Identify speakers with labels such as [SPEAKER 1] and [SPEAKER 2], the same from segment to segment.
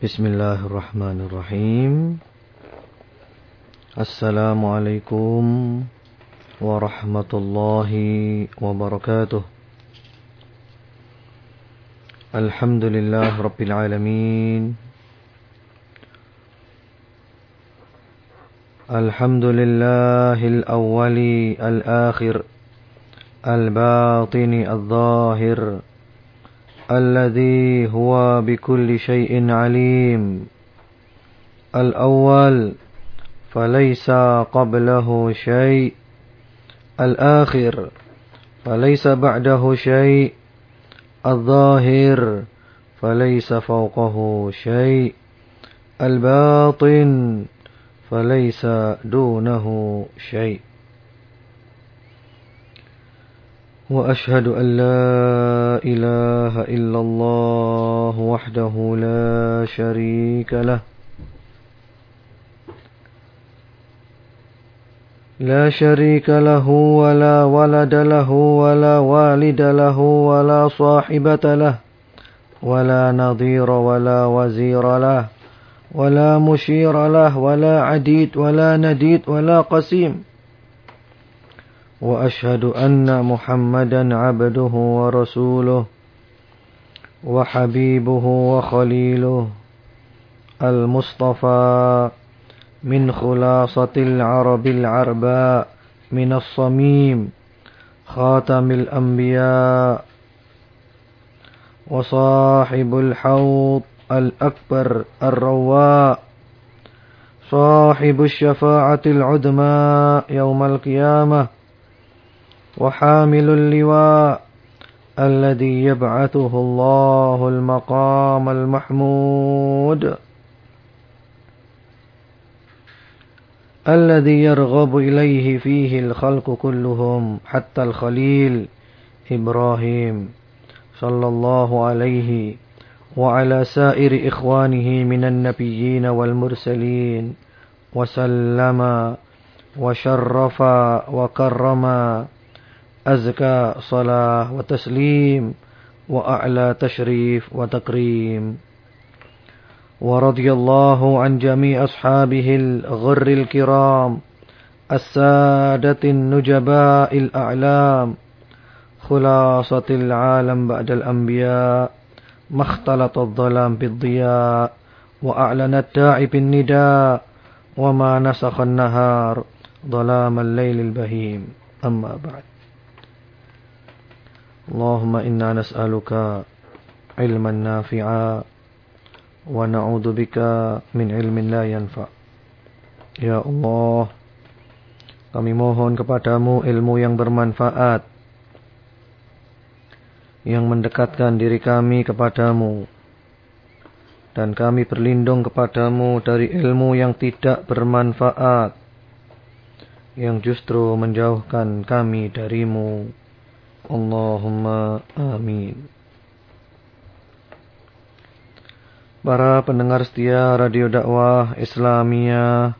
[SPEAKER 1] Bismillahirrahmanirrahim. Assalamualaikum warahmatullahi wabarakatuh. Alhamdulillah Rabbil Alamin. Alhamdulillahil awwali al-akhir. Al-batini al-zahir الذي هو بكل شيء عليم. الأول فليس قبله شيء. الآخر فليس بعده شيء. الظاهر فليس فوقه شيء. الباطن فليس دونه شيء. وأشهد أن لا إله إلا الله وحده لا شريك له. لا شريك له ولا ولد له ولا والد له ولا صاحبة له ولا نظير ولا وزير له ولا مشير له ولا عديد ولا نديد ولا قسيم. وأشهد أن محمدا عبده ورسوله وحبيبه وخليله المصطفى من خلاصة العرب العرباء من الصميم خاتم الأنبياء وصاحب الحوض الأكبر الرواء صاحب الشفاعة العدمى يوم القيامة وحامل اللواء الذي يبعثه الله المقام المحمود الذي يرغب إليه فيه الخلق كلهم حتى الخليل إبراهيم صلى الله عليه وعلى سائر إخوانه من النبيين والمرسلين وسلم وشرف وكرم أزكى صلاة وتسليم وأعلى تشريف وتكريم. ورضي الله عن جميع أصحابه الغر الكرام السادة النجباء الأعلام خلاصة العالم بعد الأنبياء ما اختلط الظلام بالضياء وأعلن الداعي بالنداء وما نسخ النهار ظلام الليل البهيم. أما بعد. Allahumma inna nas'aluka ilman nafi'a wa na'udzu bika min ilmin la yanfa. Ya Allah, kami mohon kepadamu ilmu yang bermanfaat yang mendekatkan diri kami kepadamu dan kami berlindung kepadamu dari ilmu yang tidak bermanfaat yang justru menjauhkan kami darimu. Allahumma amin. Para pendengar setia Radio Dakwah Islamia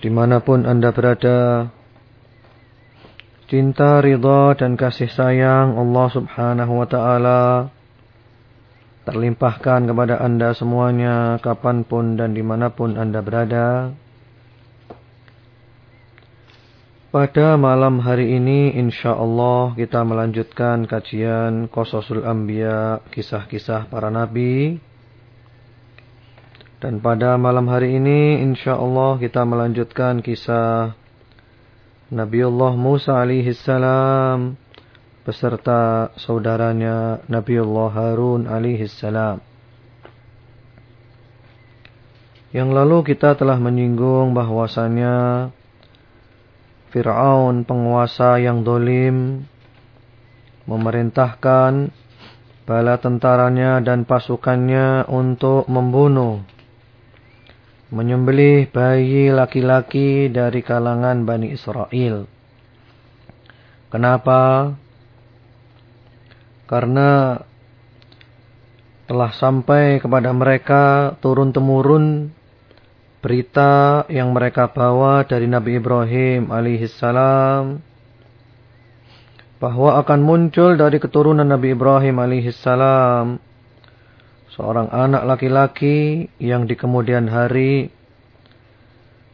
[SPEAKER 1] di mana pun Anda berada, cinta, ridha dan kasih sayang Allah subhanahu wa ta'ala terlimpahkan kepada Anda semuanya kapan pun dan di mana pun Anda berada. Pada malam hari ini insya Allah kita melanjutkan kajian Qososul Ambiya, kisah-kisah para nabi. Dan pada malam hari ini insya Allah kita melanjutkan kisah Nabiullah Musa alaihi salam beserta saudaranya Nabiullah Harun alaihi salam. Yang lalu kita telah menyinggung bahwasannya Fir'aun penguasa yang dolim memerintahkan bala tentaranya dan pasukannya untuk membunuh menyembelih bayi laki-laki dari kalangan Bani Israel. Kenapa? Karena telah sampai kepada mereka turun-temurun berita yang mereka bawa dari Nabi Ibrahim alaihissalam bahwa akan muncul dari keturunan Nabi Ibrahim alaihissalam seorang anak laki-laki yang di kemudian hari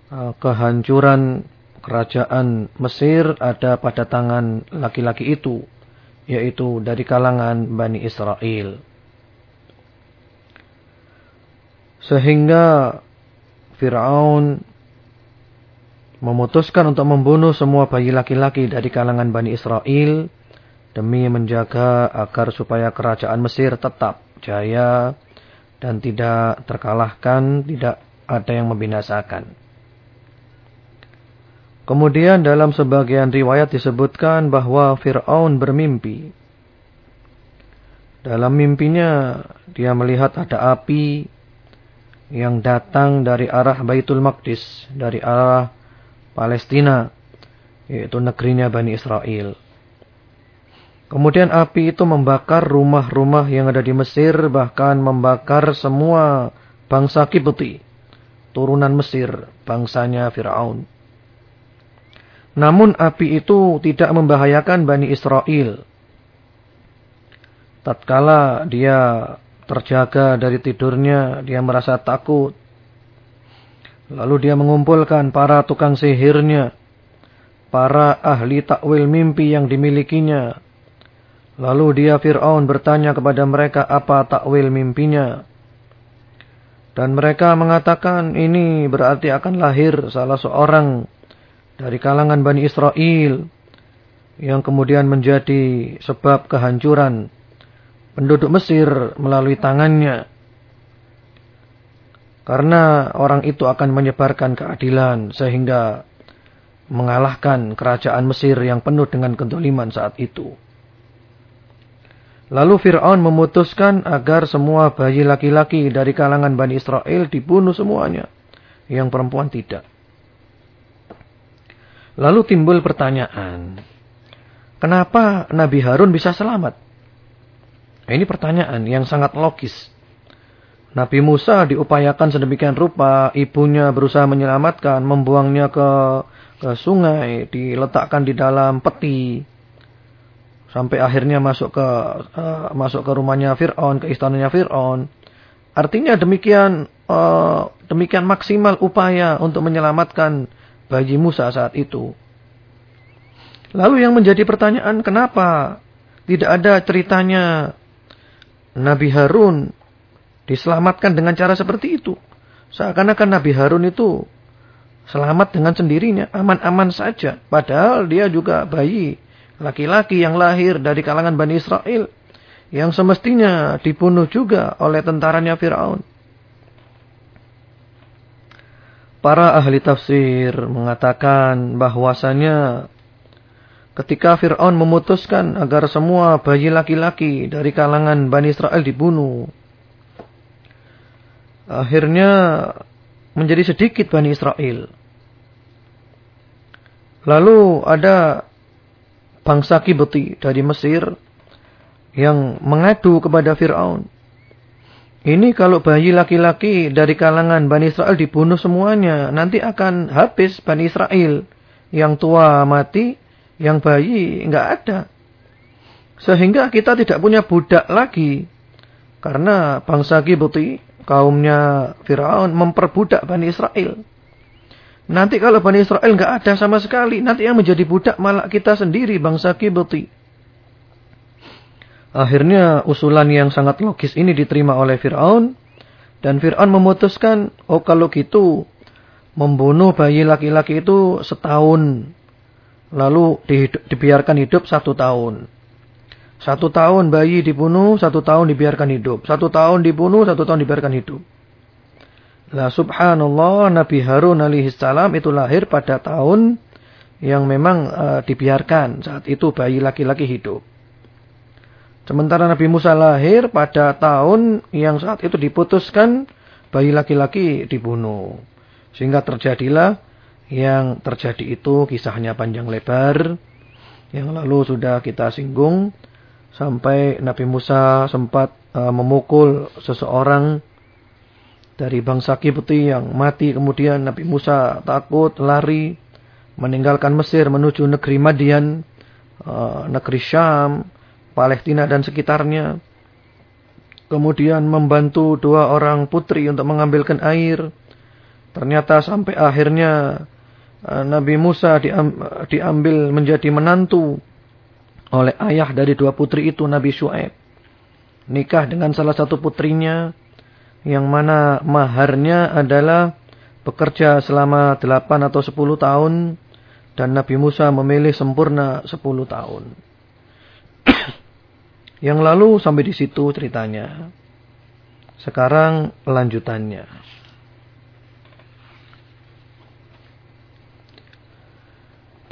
[SPEAKER 1] uh, kehancuran kerajaan Mesir ada pada tangan laki-laki itu, yaitu dari kalangan Bani Israel. Sehingga Fir'aun memutuskan untuk membunuh semua bayi laki-laki dari kalangan Bani Israel demi menjaga agar supaya kerajaan Mesir tetap jaya dan tidak terkalahkan, tidak ada yang membinasakan. Kemudian dalam sebagian riwayat disebutkan bahwa Fir'aun bermimpi. Dalam mimpinya dia melihat ada api yang datang dari arah Baitul Maqdis, dari arah Palestina, yaitu negerinya Bani Israel. Kemudian api itu membakar rumah-rumah yang ada di Mesir, bahkan membakar semua bangsa Kibti, turunan Mesir, bangsanya Fir'aun. Namun api itu tidak membahayakan Bani Israel. Tatkala dia terjaga dari tidurnya, dia merasa takut. Lalu dia mengumpulkan para tukang sihirnya, para ahli takwil mimpi yang dimilikinya. Lalu dia Fir'aun bertanya kepada mereka apa takwil mimpinya. Dan mereka mengatakan ini berarti akan lahir salah seorang dari kalangan Bani Israel yang kemudian menjadi sebab kehancuran penduduk Mesir melalui tangannya. Karena orang itu akan menyebarkan keadilan sehingga mengalahkan kerajaan Mesir yang penuh dengan kedoliman saat itu. Lalu Fir'aun memutuskan agar semua bayi laki-laki dari kalangan Bani Israel dibunuh semuanya. Yang perempuan tidak. Lalu timbul pertanyaan. Kenapa Nabi Harun bisa selamat? Ini pertanyaan yang sangat logis. Nabi Musa diupayakan sedemikian rupa, ibunya berusaha menyelamatkan, membuangnya ke ke sungai, diletakkan di dalam peti, sampai akhirnya masuk ke uh, masuk ke rumahnya Fir'aun, ke istananya Fir'aun. Artinya demikian uh, demikian maksimal upaya untuk menyelamatkan bagi Musa saat itu. Lalu yang menjadi pertanyaan kenapa tidak ada ceritanya Nabi Harun diselamatkan dengan cara seperti itu. Seakan-akan Nabi Harun itu selamat dengan sendirinya, aman-aman saja. Padahal dia juga bayi, laki-laki yang lahir dari kalangan Bani Israel. Yang semestinya dibunuh juga oleh tentaranya Fir'aun. Para ahli tafsir mengatakan bahwasanya ketika Fir'aun memutuskan agar semua bayi laki-laki dari kalangan Bani Israel dibunuh. Akhirnya menjadi sedikit Bani Israel. Lalu ada bangsa Kibeti dari Mesir yang mengadu kepada Fir'aun. Ini kalau bayi laki-laki dari kalangan Bani Israel dibunuh semuanya, nanti akan habis Bani Israel. Yang tua mati, yang bayi nggak ada. Sehingga kita tidak punya budak lagi. Karena bangsa Kibti, kaumnya Firaun memperbudak Bani Israel. Nanti kalau Bani Israel nggak ada sama sekali, nanti yang menjadi budak malah kita sendiri bangsa Kibti. Akhirnya usulan yang sangat logis ini diterima oleh Fir'aun. Dan Fir'aun memutuskan, oh kalau gitu membunuh bayi laki-laki itu setahun. Lalu dibiarkan hidup satu tahun. Satu tahun bayi dibunuh, satu tahun dibiarkan hidup. Satu tahun dibunuh, satu tahun dibiarkan hidup. Lah subhanallah Nabi Harun alaihissalam itu lahir pada tahun yang memang uh, dibiarkan. Saat itu bayi laki-laki hidup. Sementara Nabi Musa lahir pada tahun yang saat itu diputuskan bayi laki-laki dibunuh. Sehingga terjadilah yang terjadi itu kisahnya panjang lebar. Yang lalu sudah kita singgung. Sampai Nabi Musa sempat uh, memukul seseorang dari bangsa Kipti yang mati. Kemudian Nabi Musa takut, lari. Meninggalkan Mesir menuju negeri Madian. Uh, negeri Syam Palestina dan sekitarnya. kemudian membantu dua orang putri untuk mengambilkan air. Ternyata sampai akhirnya Nabi Musa diambil menjadi menantu oleh ayah dari dua putri itu Nabi Shu'aib. Nikah dengan salah satu putrinya yang mana maharnya adalah bekerja selama 8 atau 10 tahun dan Nabi Musa memilih sempurna 10 tahun. yang lalu sampai di situ ceritanya. Sekarang lanjutannya.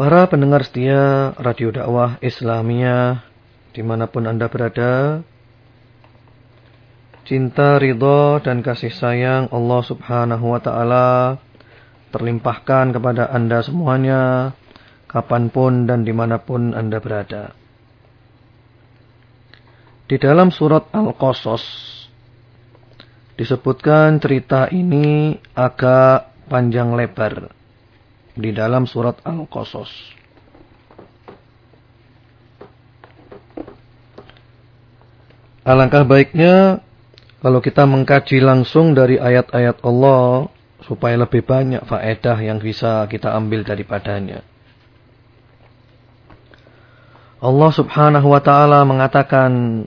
[SPEAKER 1] Para pendengar setia Radio Dakwah Islamiyah di mana pun Anda berada, cinta, ridho, dan kasih sayang Allah subhanahu wa ta'ala terlimpahkan kepada Anda semuanya, kapan pun dan di mana pun Anda berada. Di dalam surat Al-Qasas, disebutkan cerita ini agak panjang lebar di dalam surat Al-Qasas. Alangkah baiknya kalau kita mengkaji langsung dari ayat-ayat Allah supaya lebih banyak faedah yang bisa kita ambil daripadanya. Allah Subhanahu wa taala mengatakan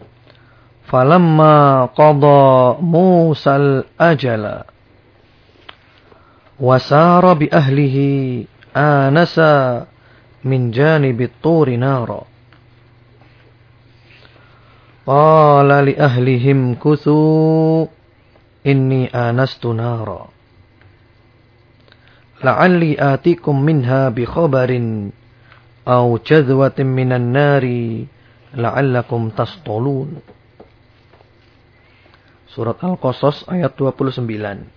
[SPEAKER 1] falamma qada Musal ajala wasara bi ahlihi anasa min janibit turi nara qala li ahlihim kuthu inni anastu nara la'alli atikum minha bi khabarin aw jadwatin minan nari la'allakum tastolun Surat Al-Qasas ayat 29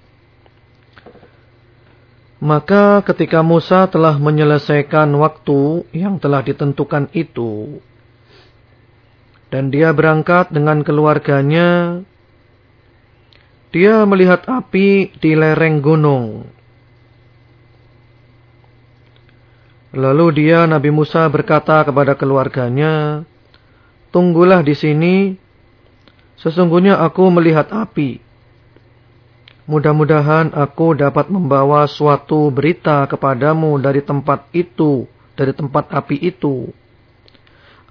[SPEAKER 1] maka ketika Musa telah menyelesaikan waktu yang telah ditentukan itu, dan dia berangkat dengan keluarganya, dia melihat api di lereng gunung. Lalu dia Nabi Musa berkata kepada keluarganya, "Tunggulah di sini, sesungguhnya aku melihat api." Mudah-mudahan aku dapat membawa suatu berita kepadamu dari tempat itu, dari tempat api itu.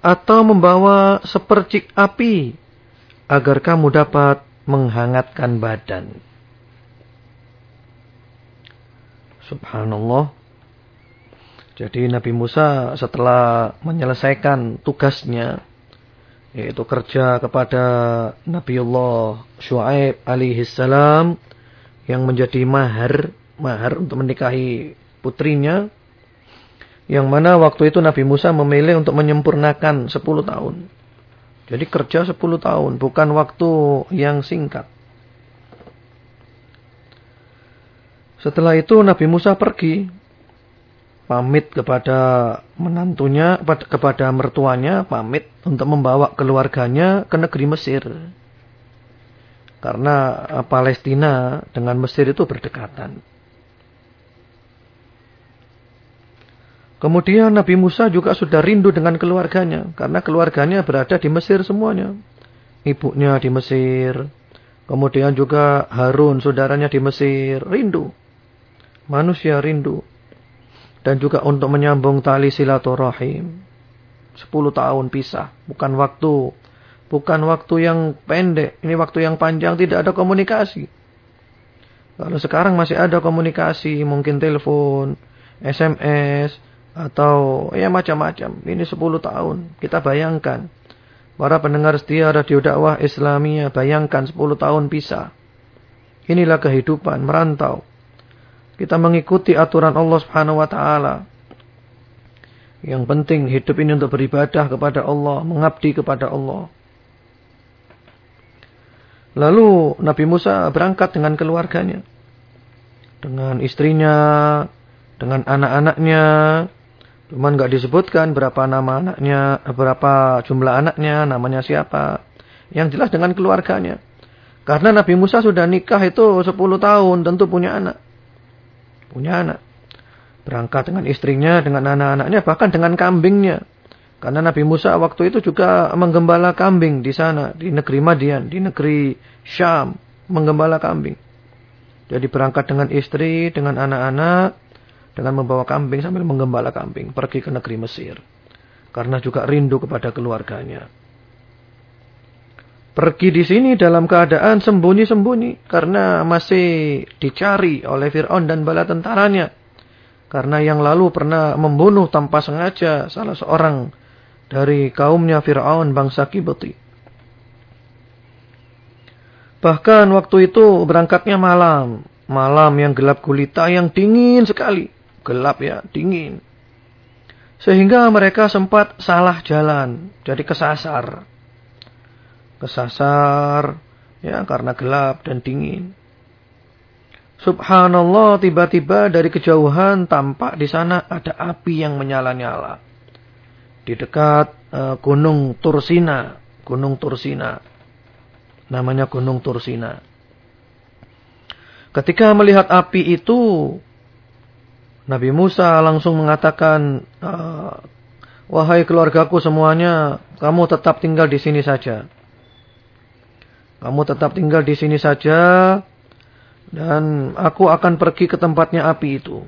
[SPEAKER 1] Atau membawa sepercik api, agar kamu dapat menghangatkan badan. Subhanallah. Jadi Nabi Musa setelah menyelesaikan tugasnya, yaitu kerja kepada Nabiullah Shu'aib alaihi salam, yang menjadi mahar mahar untuk menikahi putrinya yang mana waktu itu Nabi Musa memilih untuk menyempurnakan 10 tahun. Jadi kerja 10 tahun, bukan waktu yang singkat. Setelah itu Nabi Musa pergi pamit kepada menantunya, kepada mertuanya, pamit untuk membawa keluarganya ke negeri Mesir. Karena eh, Palestina dengan Mesir itu berdekatan. Kemudian Nabi Musa juga sudah rindu dengan keluarganya. Karena keluarganya berada di Mesir semuanya. Ibunya di Mesir. Kemudian juga Harun, saudaranya di Mesir. Rindu. Manusia rindu. Dan juga untuk menyambung tali silaturahim. Sepuluh tahun pisah. Bukan waktu Bukan waktu yang pendek, ini waktu yang panjang tidak ada komunikasi. Kalau sekarang masih ada komunikasi, mungkin telepon, SMS, atau ya macam-macam. Ini 10 tahun. Kita bayangkan. Para pendengar setia radio dakwah Islamiyah, bayangkan 10 tahun pisah. Inilah kehidupan, merantau. Kita mengikuti aturan Allah Subhanahu wa taala. Yang penting hidup ini untuk beribadah kepada Allah, mengabdi kepada Allah. Lalu Nabi Musa berangkat dengan keluarganya. Dengan istrinya, dengan anak-anaknya. Cuman nggak disebutkan berapa nama anaknya, berapa jumlah anaknya, namanya siapa. Yang jelas dengan keluarganya. Karena Nabi Musa sudah nikah itu 10 tahun, tentu punya anak. Punya anak. Berangkat dengan istrinya, dengan anak-anaknya, bahkan dengan kambingnya. Karena Nabi Musa waktu itu juga menggembala kambing di sana, di negeri Madian, di negeri Syam, menggembala kambing. Jadi berangkat dengan istri, dengan anak-anak, dengan membawa kambing sambil menggembala kambing, pergi ke negeri Mesir. Karena juga rindu kepada keluarganya. Pergi di sini dalam keadaan sembunyi-sembunyi karena masih dicari oleh Fir'aun dan bala tentaranya. Karena yang lalu pernah membunuh tanpa sengaja salah seorang dari kaumnya Fir'aun bangsa Kibati. Bahkan waktu itu berangkatnya malam. Malam yang gelap gulita yang dingin sekali. Gelap ya, dingin. Sehingga mereka sempat salah jalan. Jadi kesasar. Kesasar ya karena gelap dan dingin. Subhanallah tiba-tiba dari kejauhan tampak di sana ada api yang menyala-nyala di dekat uh, Gunung Tursina, Gunung Tursina. Namanya Gunung Tursina. Ketika melihat api itu, Nabi Musa langsung mengatakan, uh, "Wahai keluargaku semuanya, kamu tetap tinggal di sini saja. Kamu tetap tinggal di sini saja dan aku akan pergi ke tempatnya api itu."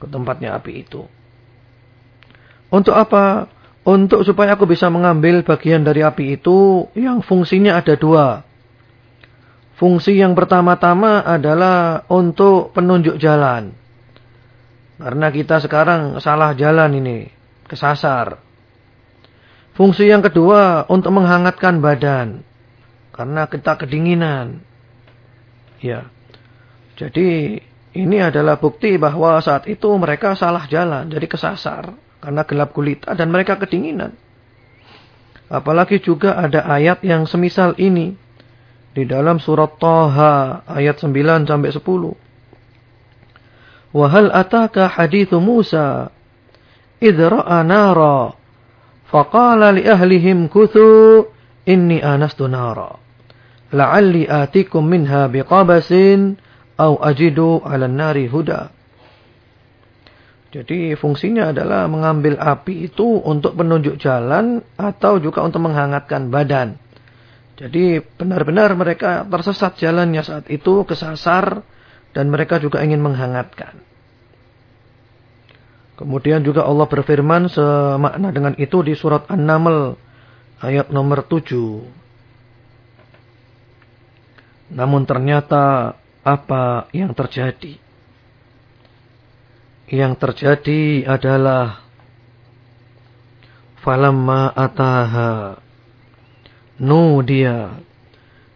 [SPEAKER 1] Ke tempatnya api itu. Untuk apa? Untuk supaya aku bisa mengambil bagian dari api itu yang fungsinya ada dua. Fungsi yang pertama-tama adalah untuk penunjuk jalan. Karena kita sekarang salah jalan ini, kesasar. Fungsi yang kedua untuk menghangatkan badan. Karena kita kedinginan. Ya. Jadi ini adalah bukti bahwa saat itu mereka salah jalan, jadi kesasar. Karena gelap gulita dan mereka kedinginan. Apalagi juga ada ayat yang semisal ini. Di dalam surat Taha ayat 9 sampai 10. Wahal ataka hadithu Musa. Idra'a nara. Faqala li ahlihim kuthu. Inni anastu nara. La'alli atikum minha biqabasin. Au ajidu ala nari huda. Jadi fungsinya adalah mengambil api itu untuk penunjuk jalan atau juga untuk menghangatkan badan. Jadi benar-benar mereka tersesat jalannya saat itu, kesasar, dan mereka juga ingin menghangatkan. Kemudian juga Allah berfirman semakna dengan itu di surat An-Naml ayat nomor 7. Namun ternyata apa yang terjadi? Yang terjadi adalah falamma ataha nudiya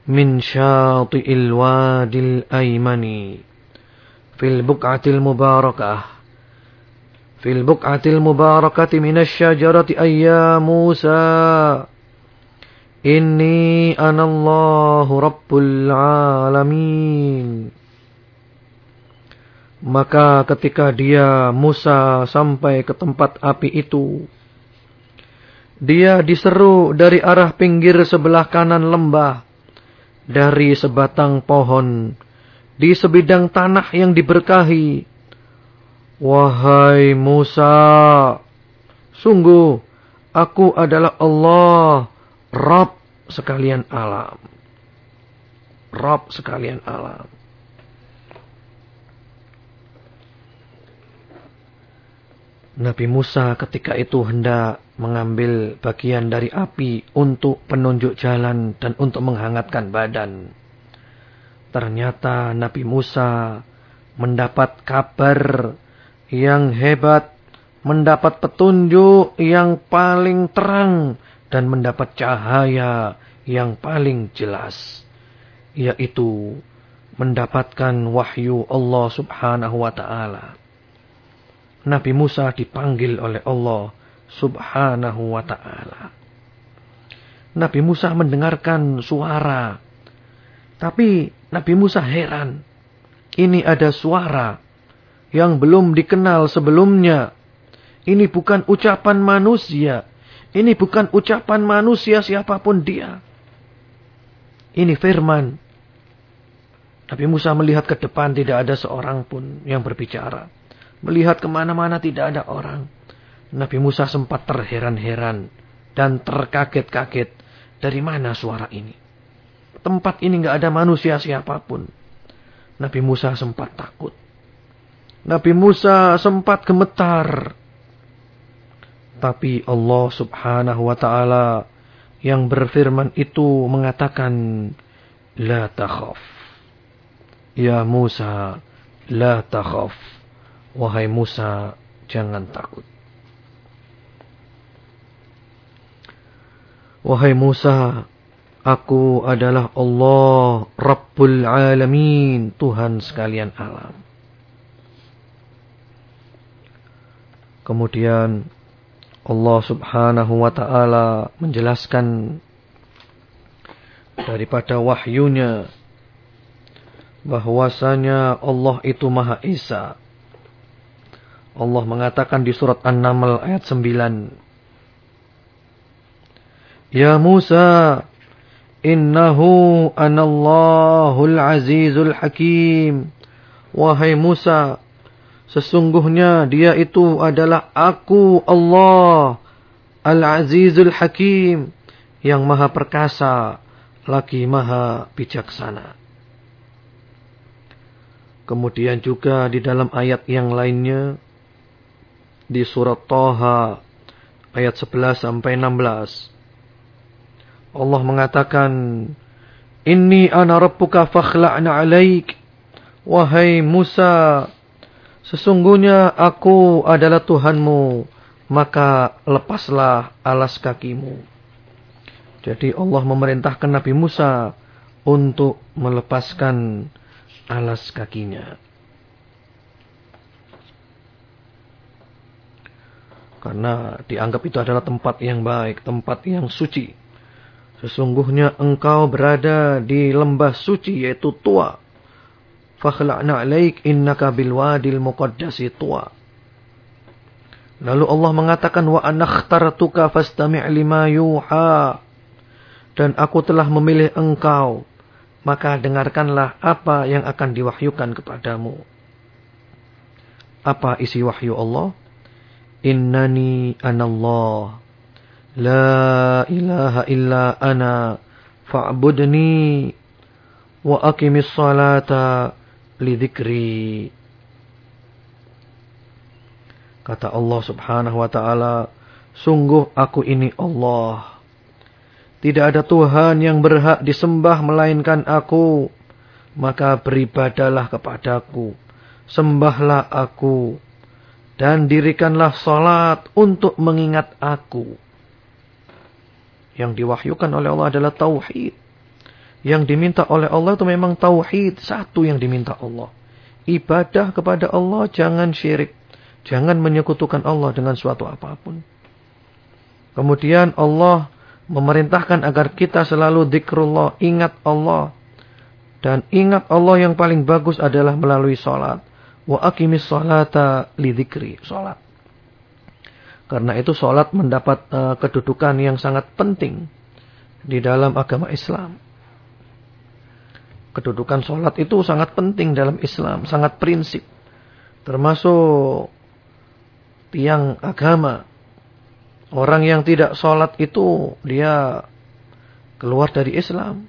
[SPEAKER 1] min syati'il wadil aymani fil buq'atil mubarakah fil buq'atil mubarakati minasy syajarati ayya Musa inni anallahu rabbul alamin maka ketika dia Musa sampai ke tempat api itu, dia diseru dari arah pinggir sebelah kanan lembah, dari sebatang pohon, di sebidang tanah yang diberkahi. Wahai Musa, sungguh aku adalah Allah, Rabb sekalian alam. Rabb sekalian alam. Nabi Musa ketika itu hendak mengambil bagian dari api untuk penunjuk jalan dan untuk menghangatkan badan. Ternyata Nabi Musa mendapat kabar yang hebat, mendapat petunjuk yang paling terang dan mendapat cahaya yang paling jelas. Yaitu mendapatkan wahyu Allah subhanahu wa ta'ala. Nabi Musa dipanggil oleh Allah subhanahu wa ta'ala. Nabi Musa mendengarkan suara. Tapi Nabi Musa heran. Ini ada suara yang belum dikenal sebelumnya. Ini bukan ucapan manusia. Ini bukan ucapan manusia siapa pun dia. Ini firman. Nabi Musa melihat ke depan tidak ada seorang pun yang berbicara. Melihat ke mana-mana tidak ada orang. Nabi Musa sempat terheran-heran dan terkaget-kaget. Dari mana suara ini? Tempat ini nggak ada manusia siapa pun. Nabi Musa sempat takut. Nabi Musa sempat gemetar. Tapi Allah subhanahu wa ta'ala yang berfirman itu mengatakan, La takhaf. Ya Musa, la takhaf. Wahai Musa, jangan takut. Wahai Musa, aku adalah Allah Rabbul Alamin, Tuhan sekalian alam. Kemudian Allah subhanahu wa ta'ala menjelaskan daripada wahyunya bahwasanya Allah itu Maha Esa. Allah mengatakan di surat An-Naml ayat 9 Ya Musa, innahu anallahul azizul hakim. Wahai Musa, sesungguhnya dia itu adalah aku Allah al-azizul hakim yang maha perkasa lagi maha bijaksana. Kemudian juga di dalam ayat yang lainnya di surat Toha ayat 11 sampai 16 Allah mengatakan, Inni ana rabbuka fakhla'na alaik. Wahai Musa, sesungguhnya aku adalah Tuhanmu, maka lepaslah alas kakimu. Jadi Allah memerintahkan Nabi Musa untuk melepaskan alas kakinya. Karena dianggap itu adalah tempat yang baik, tempat yang suci. Sesungguhnya engkau berada di lembah suci yaitu tua. Fakhla'na alaik innaka bilwadil muqaddasi tua. Lalu Allah mengatakan wa anakhtartuka fastami' lima yuha. Dan aku telah memilih engkau. Maka dengarkanlah apa yang akan diwahyukan kepadamu. Apa isi wahyu Allah? innani anallah. La ilaha illa ana. Fa'budni wa aqimis salata li dzikri kata Allah Subhanahu wa taala sungguh aku ini Allah. Tidak ada tuhan yang berhak disembah melainkan aku. Maka beribadalah kepadaku. Sembahlah aku. Dan dirikanlah salat untuk mengingat aku. Yang diwahyukan oleh Allah adalah tauhid. Yang diminta oleh Allah itu memang tauhid. Satu yang diminta Allah. Ibadah kepada Allah jangan syirik. Jangan menyekutukan Allah dengan suatu apa pun. Kemudian Allah memerintahkan agar kita selalu zikrullah, ingat Allah. Dan ingat Allah yang paling bagus adalah melalui sholat. Wa akimis sholata li dzikri, sholat. Karena itu sholat mendapat uh, kedudukan yang sangat penting di dalam agama Islam. Kedudukan sholat itu sangat penting dalam Islam, sangat prinsip. Termasuk tiang agama. Orang yang tidak sholat itu dia keluar dari Islam.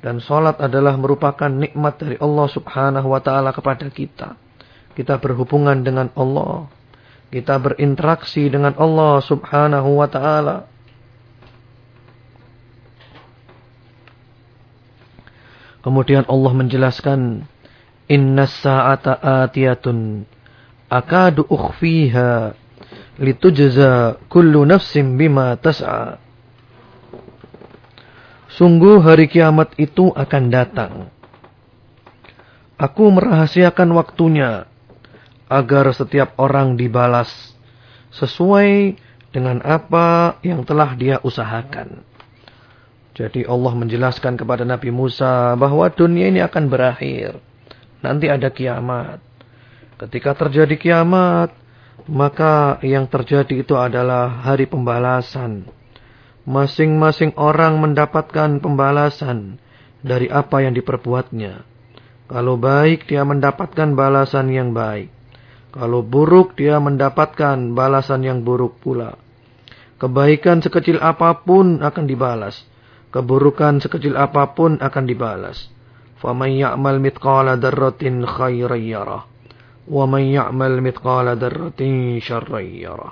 [SPEAKER 1] Dan sholat adalah merupakan nikmat dari Allah subhanahu wa ta'ala kepada kita. Kita berhubungan dengan Allah kita berinteraksi dengan Allah subhanahu wa ta'ala. Kemudian Allah menjelaskan. Inna sa'ata atiyatun. Akadu ukhfiha. Litujza kullu nafsim bima tas'a. Sungguh hari kiamat itu akan datang. Aku merahasiakan waktunya agar setiap orang dibalas sesuai dengan apa yang telah dia usahakan. Jadi Allah menjelaskan kepada Nabi Musa bahwa dunia ini akan berakhir. Nanti ada kiamat. Ketika terjadi kiamat, maka yang terjadi itu adalah hari pembalasan Masing-masing orang mendapatkan pembalasan dari apa yang diperbuatnya. Kalau baik, dia mendapatkan balasan yang baik. Kalau buruk dia mendapatkan balasan yang buruk pula. Kebaikan sekecil apapun akan dibalas. Keburukan sekecil apapun akan dibalas. فَمَنْ يَعْمَلْ مِثْقَالَ ذَرَّةٍ خَيْرًا يَرَهُ وَمَنْ يَعْمَلْ مِثْقَالَ ذَرَّةٍ شَرًّا يَرَهُ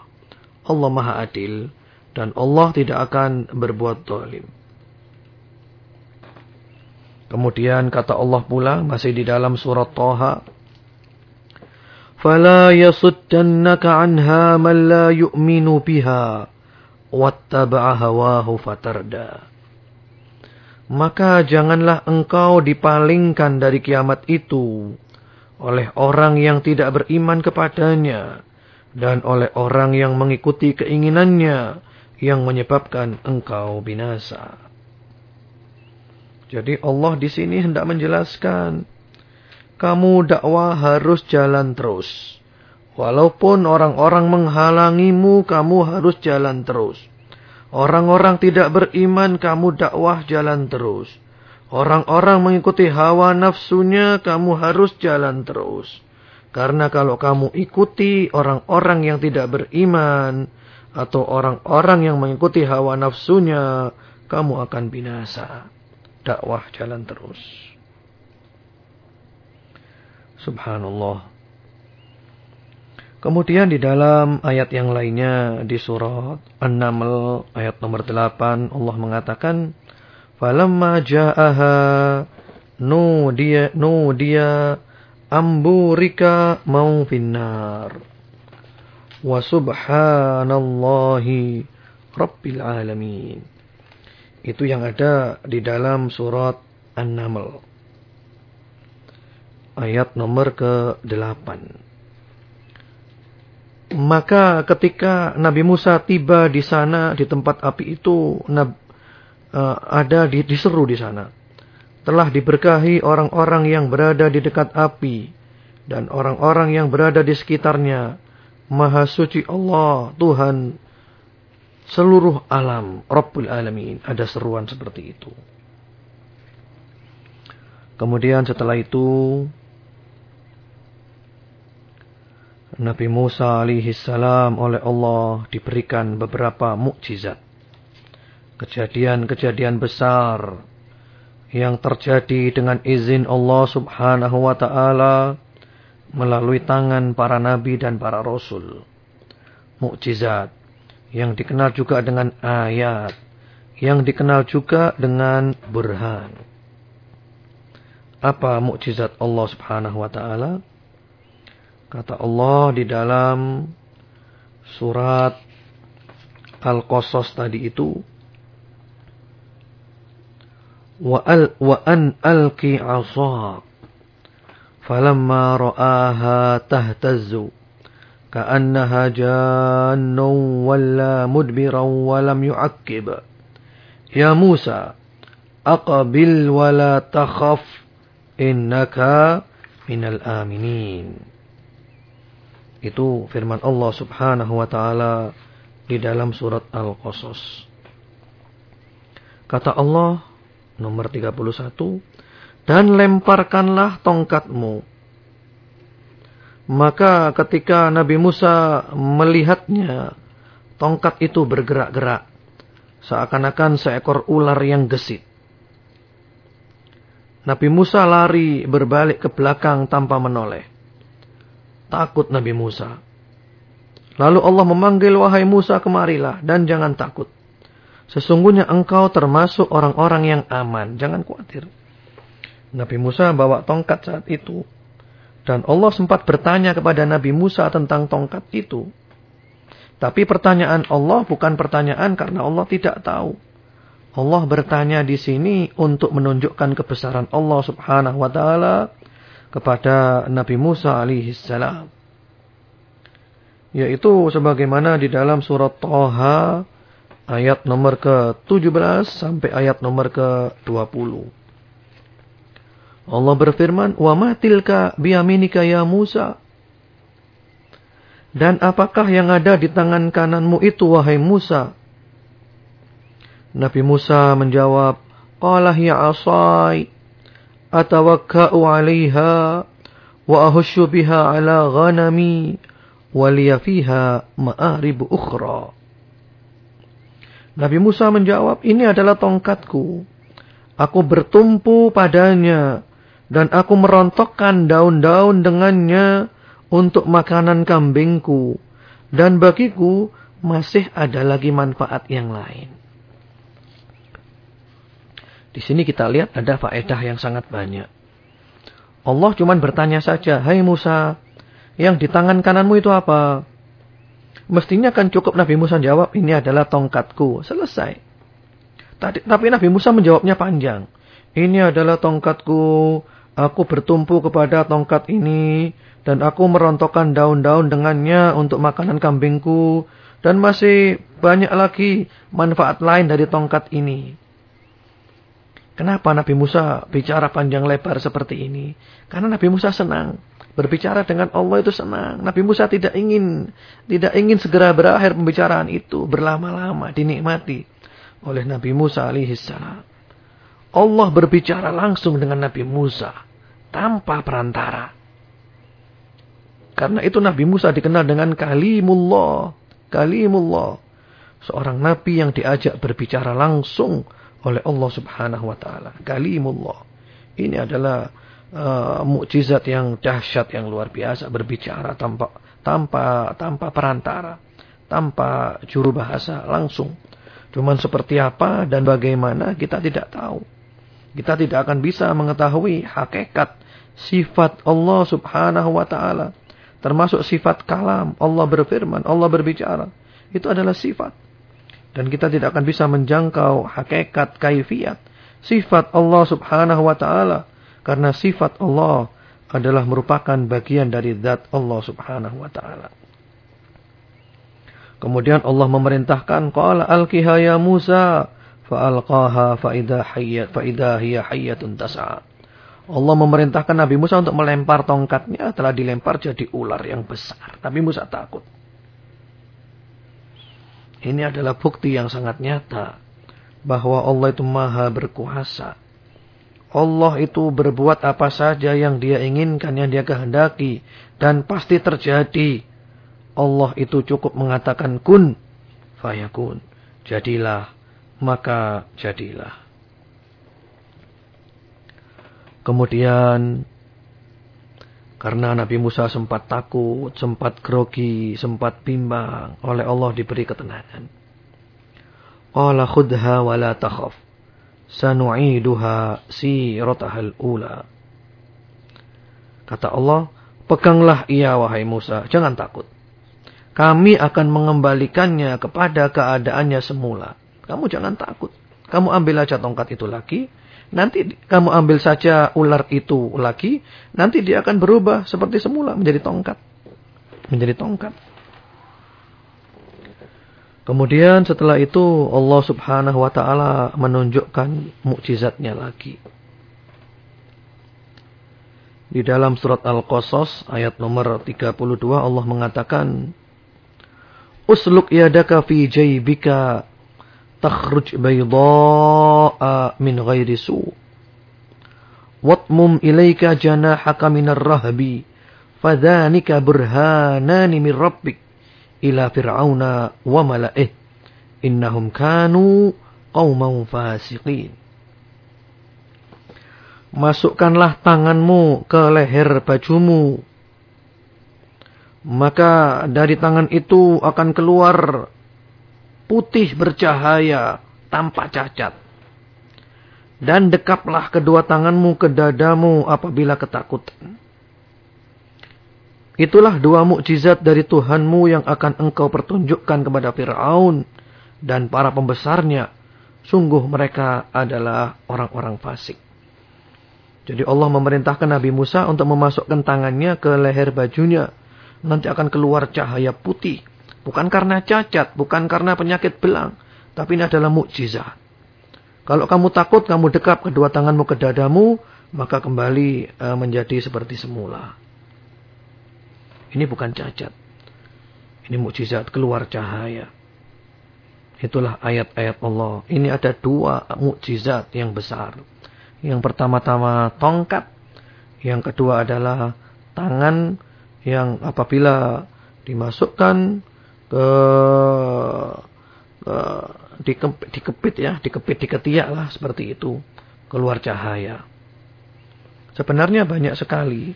[SPEAKER 1] Allah Maha Adil dan Allah tidak akan berbuat zalim. Kemudian kata Allah pula masih di dalam surat Taha فَلَا يَصُدَّنَّكَ عَنْهَا مَنْ لَا يُؤْمِنُ بِهَا وَاتَّبَعَ هَوَاهُ فَتَرْدَى Maka janganlah engkau dipalingkan dari kiamat itu oleh orang yang tidak beriman kepadanya dan oleh orang yang mengikuti keinginannya yang menyebabkan engkau binasa. Jadi Allah di sini hendak menjelaskan kamu dakwah harus jalan terus. Walaupun orang-orang menghalangimu, kamu harus jalan terus. Orang-orang tidak beriman, kamu dakwah jalan terus. Orang-orang mengikuti hawa nafsunya, kamu harus jalan terus. Karena kalau kamu ikuti orang-orang yang tidak beriman, atau orang-orang yang mengikuti hawa nafsunya, kamu akan binasa. Dakwah jalan terus. Subhanallah. Kemudian di dalam ayat yang lainnya di surat An-Naml ayat nomor 8 Allah mengatakan falamma ja'aha nudiya nudiya amburika mau finnar wa subhanallahi rabbil alamin itu yang ada di dalam surat An-Naml ayat nomor ke-8. Maka ketika Nabi Musa tiba di sana di tempat api itu uh, ada di, diseru di sana. Telah diberkahi orang-orang yang berada di dekat api dan orang-orang yang berada di sekitarnya. Maha suci Allah, Tuhan seluruh alam, Rabbul Alamin. Ada seruan seperti itu. Kemudian setelah itu Nabi Musa alaihi salam oleh Allah diberikan beberapa mukjizat. Kejadian-kejadian besar yang terjadi dengan izin Allah subhanahu wa ta'ala melalui tangan para nabi dan para rasul. Mukjizat yang dikenal juga dengan ayat, yang dikenal juga dengan burhan. Apa mukjizat Allah subhanahu wa ta'ala? Kata Allah di dalam surat Al-Qasas tadi itu wa al wa an alqi 'asak tahtazzu ka'annaha jannun walla mudbiran wa lam yu'aqqib ya Musa aqbil wa la takhaf innaka minal aminin itu firman Allah subhanahu wa ta'ala di dalam surat Al-Qasas. Kata Allah nomor 31. Dan lemparkanlah tongkatmu. Maka ketika Nabi Musa melihatnya, tongkat itu bergerak-gerak. Seakan-akan seekor ular yang gesit. Nabi Musa lari berbalik ke belakang tanpa menoleh. Takut Nabi Musa. Lalu Allah memanggil wahai Musa kemarilah dan jangan takut. Sesungguhnya engkau termasuk orang-orang yang aman. Jangan khawatir. Nabi Musa bawa tongkat saat itu. Dan Allah sempat bertanya kepada Nabi Musa tentang tongkat itu. Tapi pertanyaan Allah bukan pertanyaan karena Allah tidak tahu. Allah bertanya di sini untuk menunjukkan kebesaran Allah subhanahu wa ta'ala kepada Nabi Musa alaihi salam. Yaitu sebagaimana di dalam surat Toha ayat nomor ke-17 sampai ayat nomor ke-20. Allah berfirman, "Wa ma tilka biyaminika ya Musa?" Dan apakah yang ada di tangan kananmu itu wahai Musa? Nabi Musa menjawab, "Qala ya asai atawakka'u 'alaiha wa ahushu biha ala ghanami waliya fiha ma'arib ukhra. Nabi Musa menjawab, ini adalah tongkatku. Aku bertumpu padanya dan aku merontokkan daun-daun dengannya untuk makanan kambingku. Dan bagiku masih ada lagi manfaat yang lain. Di sini kita lihat ada faedah yang sangat banyak. Allah cuma bertanya saja, Hai Musa, yang di tangan kananmu itu apa? Mestinya kan cukup Nabi Musa jawab, ini adalah tongkatku. Selesai. Tapi Nabi Musa menjawabnya panjang. Ini adalah tongkatku, aku bertumpu kepada tongkat ini, dan aku merontokkan daun-daun dengannya untuk makanan kambingku, dan masih banyak lagi manfaat lain dari tongkat ini. Kenapa Nabi Musa bicara panjang lebar seperti ini? Karena Nabi Musa senang. Berbicara dengan Allah itu senang. Nabi Musa tidak ingin tidak ingin segera berakhir pembicaraan itu. Berlama-lama dinikmati oleh Nabi Musa alaihissalam. Allah berbicara langsung dengan Nabi Musa. Tanpa perantara. Karena itu Nabi Musa dikenal dengan kalimullah. Kalimullah. Seorang Nabi yang diajak berbicara langsung oleh Allah Subhanahu wa taala. Kalimullah. Ini adalah uh, mukjizat yang dahsyat yang luar biasa berbicara tanpa tanpa tanpa perantara, tanpa juru bahasa langsung. Cuman seperti apa dan bagaimana kita tidak tahu. Kita tidak akan bisa mengetahui hakikat sifat Allah Subhanahu wa taala. Termasuk sifat kalam, Allah berfirman, Allah berbicara. Itu adalah sifat. Dan kita tidak akan bisa menjangkau hakikat kaifiat sifat Allah subhanahu wa ta'ala. Karena sifat Allah adalah merupakan bagian dari zat Allah subhanahu wa ta'ala. Kemudian Allah memerintahkan, Qala alkiha ya Musa, fa'alqaha fa'idah hayyat, fa'idah hiya hayyatun tas'a. Allah memerintahkan Nabi Musa untuk melempar tongkatnya, telah dilempar jadi ular yang besar. Nabi Musa takut. Ini adalah bukti yang sangat nyata bahwa Allah itu maha berkuasa. Allah itu berbuat apa saja yang dia inginkan, yang dia kehendaki. Dan pasti terjadi. Allah itu cukup mengatakan kun, fayakun. Jadilah, maka jadilah. Kemudian karena Nabi Musa sempat takut, sempat grogi, sempat bimbang. Oleh Allah diberi ketenangan. Qala khudha wa la takhaf. Sanu'iduha siratahal ula. Kata Allah, peganglah ia wahai Musa, jangan takut. Kami akan mengembalikannya kepada keadaannya semula. Kamu jangan takut. Kamu ambil aja tongkat itu lagi, Nanti kamu ambil saja ular itu lagi, nanti dia akan berubah seperti semula menjadi tongkat. Menjadi tongkat. Kemudian setelah itu Allah subhanahu wa ta'ala menunjukkan mukjizatnya lagi. Di dalam surat Al-Qasas ayat nomor 32 Allah mengatakan Usluk yadaka fi jaybika bayda'a min ghairi su' watmum ilaika janahaka minar rahbi fadhanika burhanani min rabbik ila fir'auna wa mala'ih innahum kanu qauman fasiqin Masukkanlah tanganmu ke leher bajumu. maka dari tangan itu akan keluar putih bercahaya tanpa cacat. Dan dekaplah kedua tanganmu ke dadamu apabila ketakutan. Itulah dua mukjizat dari Tuhanmu yang akan engkau pertunjukkan kepada Fir'aun dan para pembesarnya. Sungguh mereka adalah orang-orang fasik. Jadi Allah memerintahkan Nabi Musa untuk memasukkan tangannya ke leher bajunya. Nanti akan keluar cahaya putih Bukan karena cacat, bukan karena penyakit belang. Tapi ini adalah mukjizat. Kalau kamu takut, kamu dekap kedua tanganmu ke dadamu, maka kembali uh, menjadi seperti semula. Ini bukan cacat. Ini mukjizat keluar cahaya. Itulah ayat-ayat Allah. Ini ada dua mukjizat yang besar. Yang pertama-tama tongkat. Yang kedua adalah tangan yang apabila dimasukkan ke, ke dikepit, dikepit ya, dikepit di ketiak lah seperti itu, keluar cahaya. Sebenarnya banyak sekali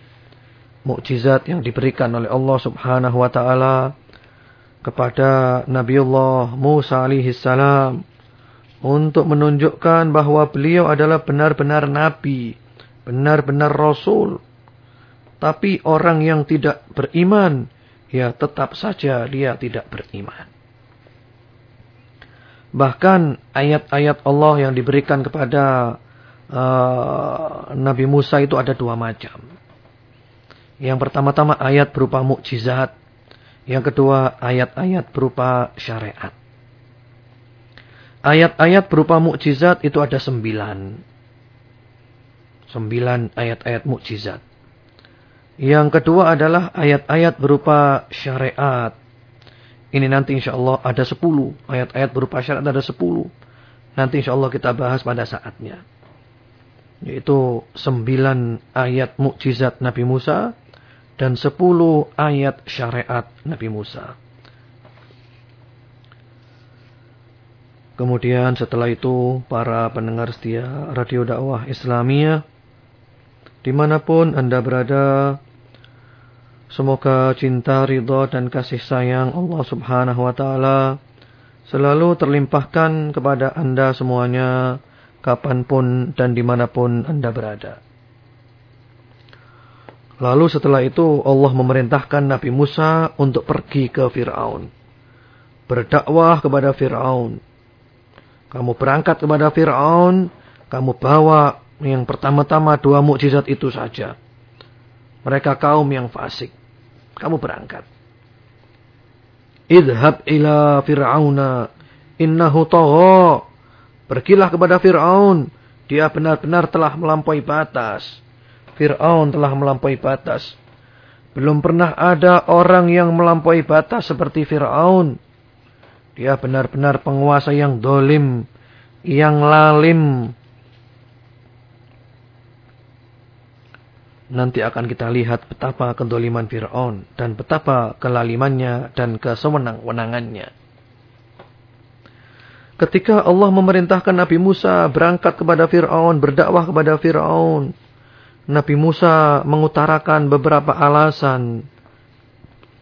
[SPEAKER 1] mukjizat yang diberikan oleh Allah Subhanahu wa taala kepada Nabiullah Musa alaihi salam untuk menunjukkan bahwa beliau adalah benar-benar nabi, benar-benar rasul. Tapi orang yang tidak beriman, ya tetap saja dia tidak beriman. Bahkan ayat-ayat Allah yang diberikan kepada uh, Nabi Musa itu ada dua macam. Yang pertama-tama ayat berupa mukjizat, yang kedua ayat-ayat berupa syariat. Ayat-ayat berupa mukjizat itu ada sembilan. Sembilan ayat-ayat mukjizat. Yang kedua adalah ayat-ayat berupa syariat. Ini nanti insya Allah ada sepuluh. Ayat-ayat berupa syariat ada sepuluh. Nanti insya Allah kita bahas pada saatnya. Yaitu sembilan ayat mukjizat Nabi Musa. Dan sepuluh ayat syariat Nabi Musa. Kemudian setelah itu para pendengar setia Radio Dakwah Islamiyah di mana pun anda berada semoga cinta, ridha dan kasih sayang Allah Subhanahu Wa Taala selalu terlimpahkan kepada anda semuanya kapan pun dan di mana pun anda berada. Lalu setelah itu Allah memerintahkan Nabi Musa untuk pergi ke Fir'aun. Berdakwah kepada Fir'aun kamu berangkat kepada Fir'aun, kamu bawa yang pertama-tama dua mukjizat itu saja. Mereka kaum yang fasik. Kamu berangkat. Idhab ila Fir'auna innahu tagha. Pergilah kepada Fir'aun. Dia benar-benar telah melampaui batas. Fir'aun telah melampaui batas. Belum pernah ada orang yang melampaui batas seperti Fir'aun. Dia benar-benar penguasa yang dolim, yang lalim. Nanti akan kita lihat betapa kedoliman Fir'aun dan betapa kelalimannya dan kesewenang-wenangannya. Ketika Allah memerintahkan Nabi Musa berangkat kepada Fir'aun, berdakwah kepada Fir'aun. Nabi Musa mengutarakan beberapa alasan.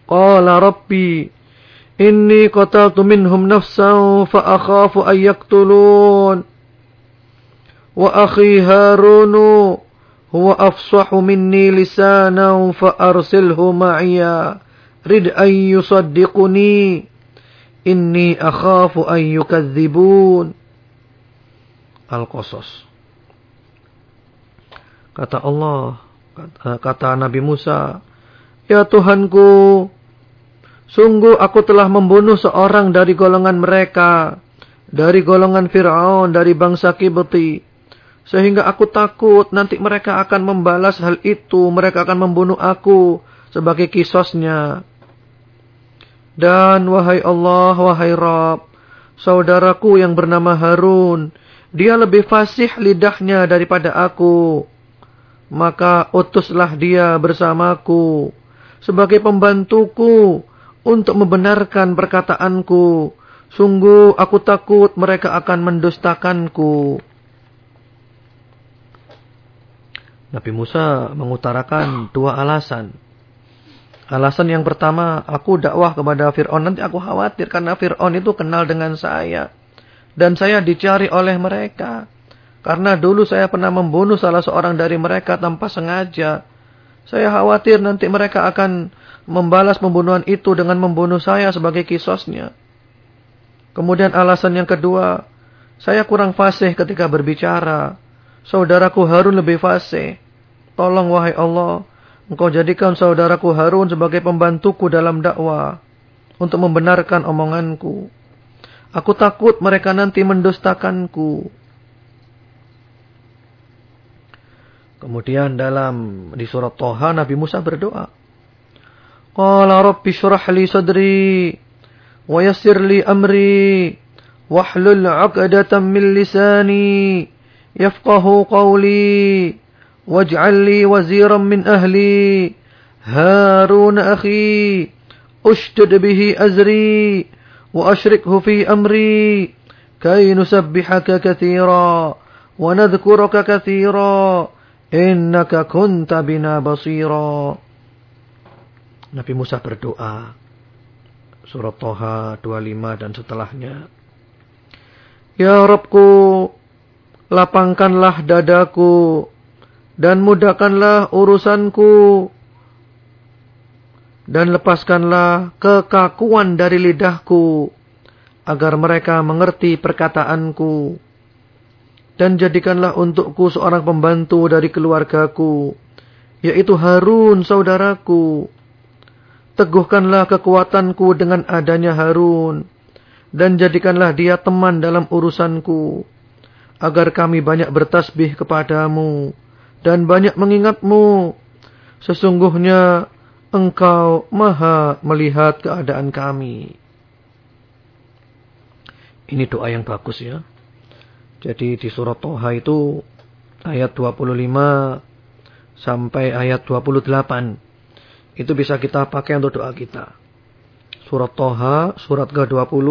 [SPEAKER 1] Qala Rabbi Inni qataltu minhum nafsan fa akhafu an yaqtulun. Wa akhi Harunu huwa afsahu minni lisanan fa arsilhu ma'iya rid an yusaddiquni. Inni akhafu an yukadzibun. Al-Qasas. Kata Allah, kata Nabi Musa, Ya Tuhanku, Sungguh aku telah membunuh seorang dari golongan mereka. Dari golongan Fir'aun, dari bangsa Kibti. Sehingga aku takut nanti mereka akan membalas hal itu. Mereka akan membunuh aku sebagai kisosnya. Dan wahai Allah, wahai Rabb. Saudaraku yang bernama Harun. Dia lebih fasih lidahnya daripada aku. Maka utuslah dia bersamaku. Sebagai pembantuku untuk membenarkan perkataanku. Sungguh aku takut mereka akan mendustakanku. Nabi Musa mengutarakan dua alasan. Alasan yang pertama, aku dakwah kepada Fir'aun. Nanti aku khawatir karena Fir'aun itu kenal dengan saya. Dan saya dicari oleh mereka. Karena dulu saya pernah membunuh salah seorang dari mereka tanpa sengaja. Saya khawatir nanti mereka akan membalas pembunuhan itu dengan membunuh saya sebagai kisosnya. Kemudian alasan yang kedua, saya kurang fasih ketika berbicara. Saudaraku Harun lebih fasih. Tolong wahai Allah, engkau jadikan saudaraku Harun sebagai pembantuku dalam dakwah untuk membenarkan omonganku. Aku takut mereka nanti mendustakanku. Kemudian dalam di surat Toha Nabi Musa berdoa. Qala rabbi syurah li sadri wa yassir li amri wahlul 'uqdatam min lisani يفقه قولي واجعل لي وزيرا من أهلي هارون أخي أشتد به أزري وأشركه في أمري كي نسبحك كثيرا ونذكرك كثيرا إنك كنت بنا بصيرا Nabi Musa berdoa surat Toha 25 dan setelahnya Ya Rabbku lapangkanlah dadaku dan mudahkanlah urusanku dan lepaskanlah kekakuan dari lidahku agar mereka mengerti perkataanku. Dan jadikanlah untukku seorang pembantu dari keluargaku yaitu Harun saudaraku. Teguhkanlah kekuatanku dengan adanya Harun dan jadikanlah dia teman dalam urusanku agar kami banyak bertasbih kepadamu dan banyak mengingatmu sesungguhnya Engkau maha melihat keadaan kami. Ini doa yang bagus ya. Jadi di surat Toha itu ayat 25 sampai ayat 28. Itu bisa kita pakai untuk doa kita. Surat Toha, surat ke-20,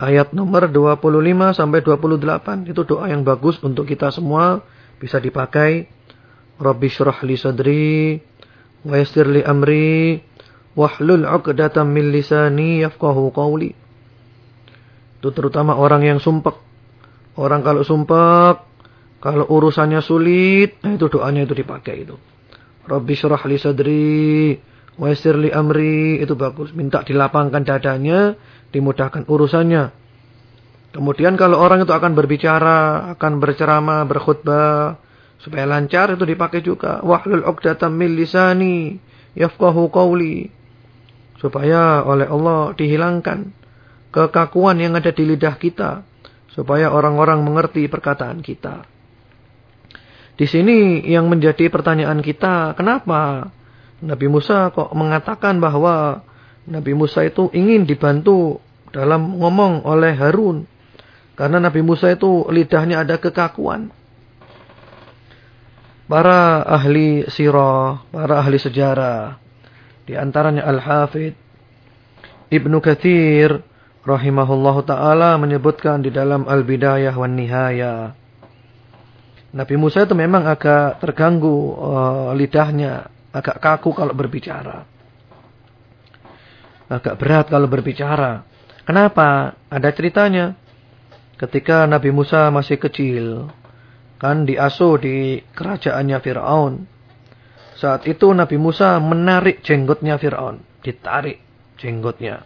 [SPEAKER 1] ayat nomor 25 sampai 28. Itu doa yang bagus untuk kita semua. Bisa dipakai. Rabbi syurah li sadri wa yassir li amri wahlul 'uqdatam min lisani yafqahu qawli. Itu terutama orang yang sumpek. Orang kalau sumpek, kalau urusannya sulit, nah itu doanya itu dipakai itu. Rabbi syurah li sadri wa yassir li amri itu bagus. Minta dilapangkan dadanya, dimudahkan urusannya. Kemudian kalau orang itu akan berbicara, akan berceramah, berkhutbah, Supaya lancar itu dipakai juga. Wahlul uqdatam min lisani yafqahu qawli. Supaya oleh Allah dihilangkan kekakuan yang ada di lidah kita. Supaya orang-orang mengerti perkataan kita. Di sini yang menjadi pertanyaan kita, kenapa Nabi Musa kok mengatakan bahwa Nabi Musa itu ingin dibantu dalam ngomong oleh Harun. Karena Nabi Musa itu lidahnya ada kekakuan para ahli sirah, para ahli sejarah, di antaranya Al-Hafidh Ibnu Kathir rahimahullah taala menyebutkan di dalam Al-Bidayah wan Nihaya Nabi Musa itu memang agak terganggu uh, lidahnya, agak kaku kalau berbicara. Agak berat kalau berbicara. Kenapa? Ada ceritanya. Ketika Nabi Musa masih kecil, kan diasuh di kerajaannya Fir'aun. Saat itu Nabi Musa menarik jenggotnya Fir'aun. Ditarik jenggotnya.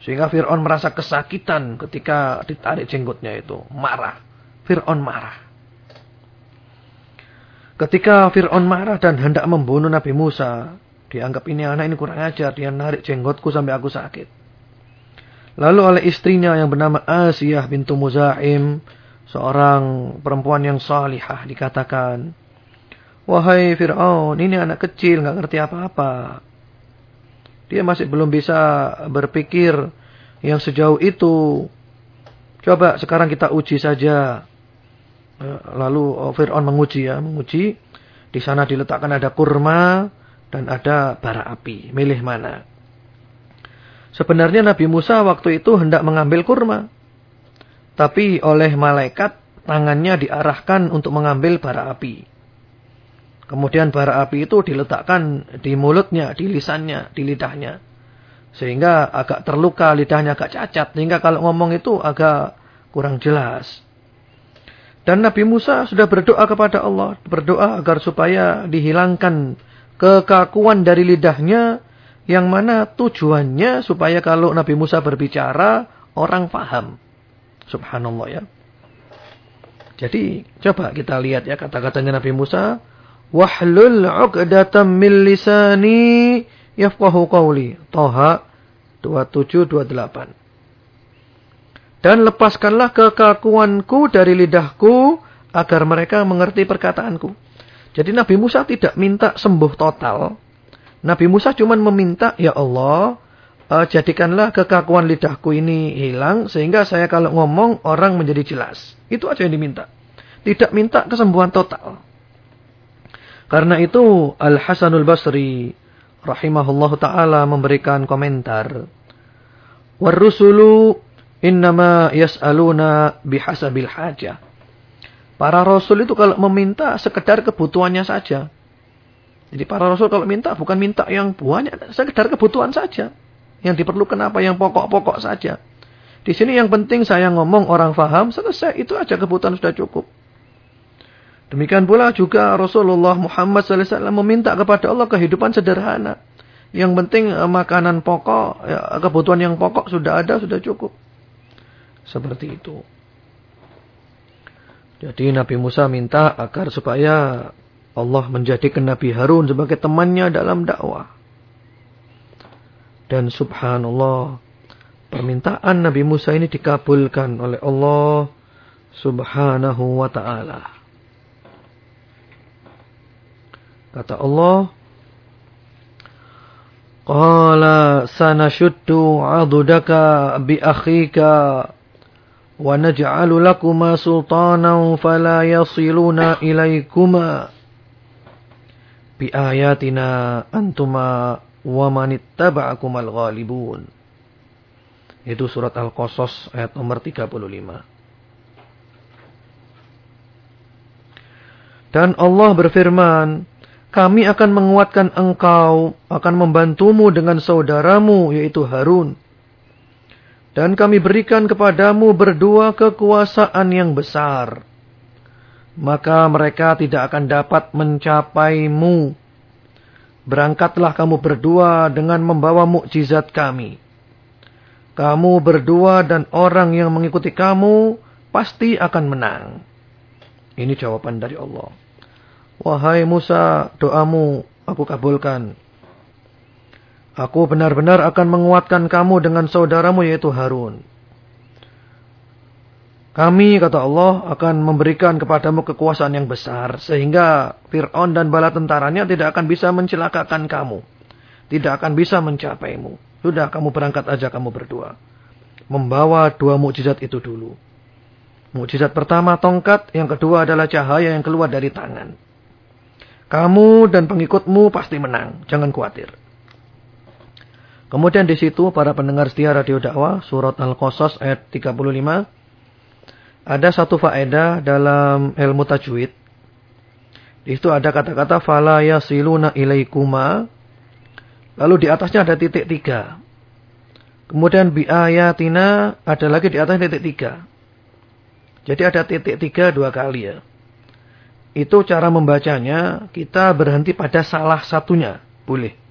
[SPEAKER 1] Sehingga Fir'aun merasa kesakitan ketika ditarik jenggotnya itu. Marah. Fir'aun marah. Ketika Fir'aun marah dan hendak membunuh Nabi Musa. Dianggap ini anak ini kurang ajar. Dia narik jenggotku sampai aku sakit. Lalu oleh istrinya yang bernama Asiyah bintu Muzaim seorang perempuan yang salihah dikatakan, Wahai Fir'aun, ini anak kecil, nggak ngerti apa-apa. Dia masih belum bisa berpikir yang sejauh itu. Coba sekarang kita uji saja. Eh, lalu oh, Fir'aun menguji ya, menguji. Di sana diletakkan ada kurma dan ada bara api. Milih mana? Sebenarnya Nabi Musa waktu itu hendak mengambil kurma. Tapi oleh malaikat tangannya diarahkan untuk mengambil bara api. Kemudian bara api itu diletakkan di mulutnya, di lisannya, di lidahnya. Sehingga agak terluka, lidahnya agak cacat. Sehingga kalau ngomong itu agak kurang jelas. Dan Nabi Musa sudah berdoa kepada Allah. Berdoa agar supaya dihilangkan kekakuan dari lidahnya. Yang mana tujuannya supaya kalau Nabi Musa berbicara, orang paham. Subhanallah ya. Jadi coba kita lihat ya kata-katanya Nabi Musa. Wahlul 'uqdatam min lisani yafqahu qawli. Toha 2728. Dan lepaskanlah kekakuanku dari lidahku agar mereka mengerti perkataanku. Jadi Nabi Musa tidak minta sembuh total. Nabi Musa cuma meminta, Ya Allah, uh, jadikanlah kekakuan lidahku ini hilang sehingga saya kalau ngomong orang menjadi jelas. Itu aja yang diminta. Tidak minta kesembuhan total. Karena itu Al Hasanul Basri rahimahullah taala memberikan komentar. Warrusulu innama yas'aluna bihasabil hajah. Para rasul itu kalau meminta sekedar kebutuhannya saja. Jadi para rasul kalau minta bukan minta yang banyak, sekedar kebutuhan saja. Yang diperlukan apa yang pokok-pokok saja. Di sini yang penting saya ngomong orang faham, selesai. Itu aja kebutuhan sudah cukup. Demikian pula juga Rasulullah Muhammad SAW meminta kepada Allah kehidupan sederhana. Yang penting eh, makanan pokok, ya, kebutuhan yang pokok sudah ada, sudah cukup. Seperti itu. Jadi Nabi Musa minta agar supaya Allah menjadikan Nabi Harun sebagai temannya dalam dakwah. Dan subhanallah, permintaan Nabi Musa ini dikabulkan oleh Allah subhanahu wa ta'ala. Kata Allah, Qala sanashuddu adudaka bi akhika lakuma sultanan fala yasiluna ilaikuma bi ayatina antuma wa manittaba'akumal ghalibun. Itu surat Al-Qasas ayat nomor 35. Dan Allah berfirman, kami akan menguatkan engkau, akan membantumu dengan saudaramu, yaitu Harun. Dan kami berikan kepadamu berdua kekuasaan yang besar. Maka mereka tidak akan dapat mencapaimu. Berangkatlah kamu berdua dengan membawa mukjizat kami. Kamu berdua dan orang yang mengikuti kamu pasti akan menang. Ini jawaban dari Allah. Wahai Musa, doamu aku kabulkan. Aku benar-benar akan menguatkan kamu dengan saudaramu yaitu Harun. Kami, kata Allah, akan memberikan kepadamu kekuasaan yang besar. Sehingga Fir'aun dan bala tentaranya tidak akan bisa mencelakakan kamu. Tidak akan bisa mencapaimu. Sudah kamu berangkat aja kamu berdua. Membawa dua mukjizat itu dulu. Mukjizat pertama tongkat, yang kedua adalah cahaya yang keluar dari tangan. Kamu dan pengikutmu pasti menang, jangan khawatir. Kemudian di situ para pendengar setia radio dakwah surat Al-Qasas ayat 35 ada satu faedah dalam ilmu tajwid. Di situ ada kata-kata fala yasiluna ilaikuma Lalu di atasnya ada titik tiga. Kemudian bi ayatina ada lagi di atasnya titik tiga. Jadi ada titik tiga dua kali ya. Itu cara membacanya kita berhenti pada salah satunya. Boleh.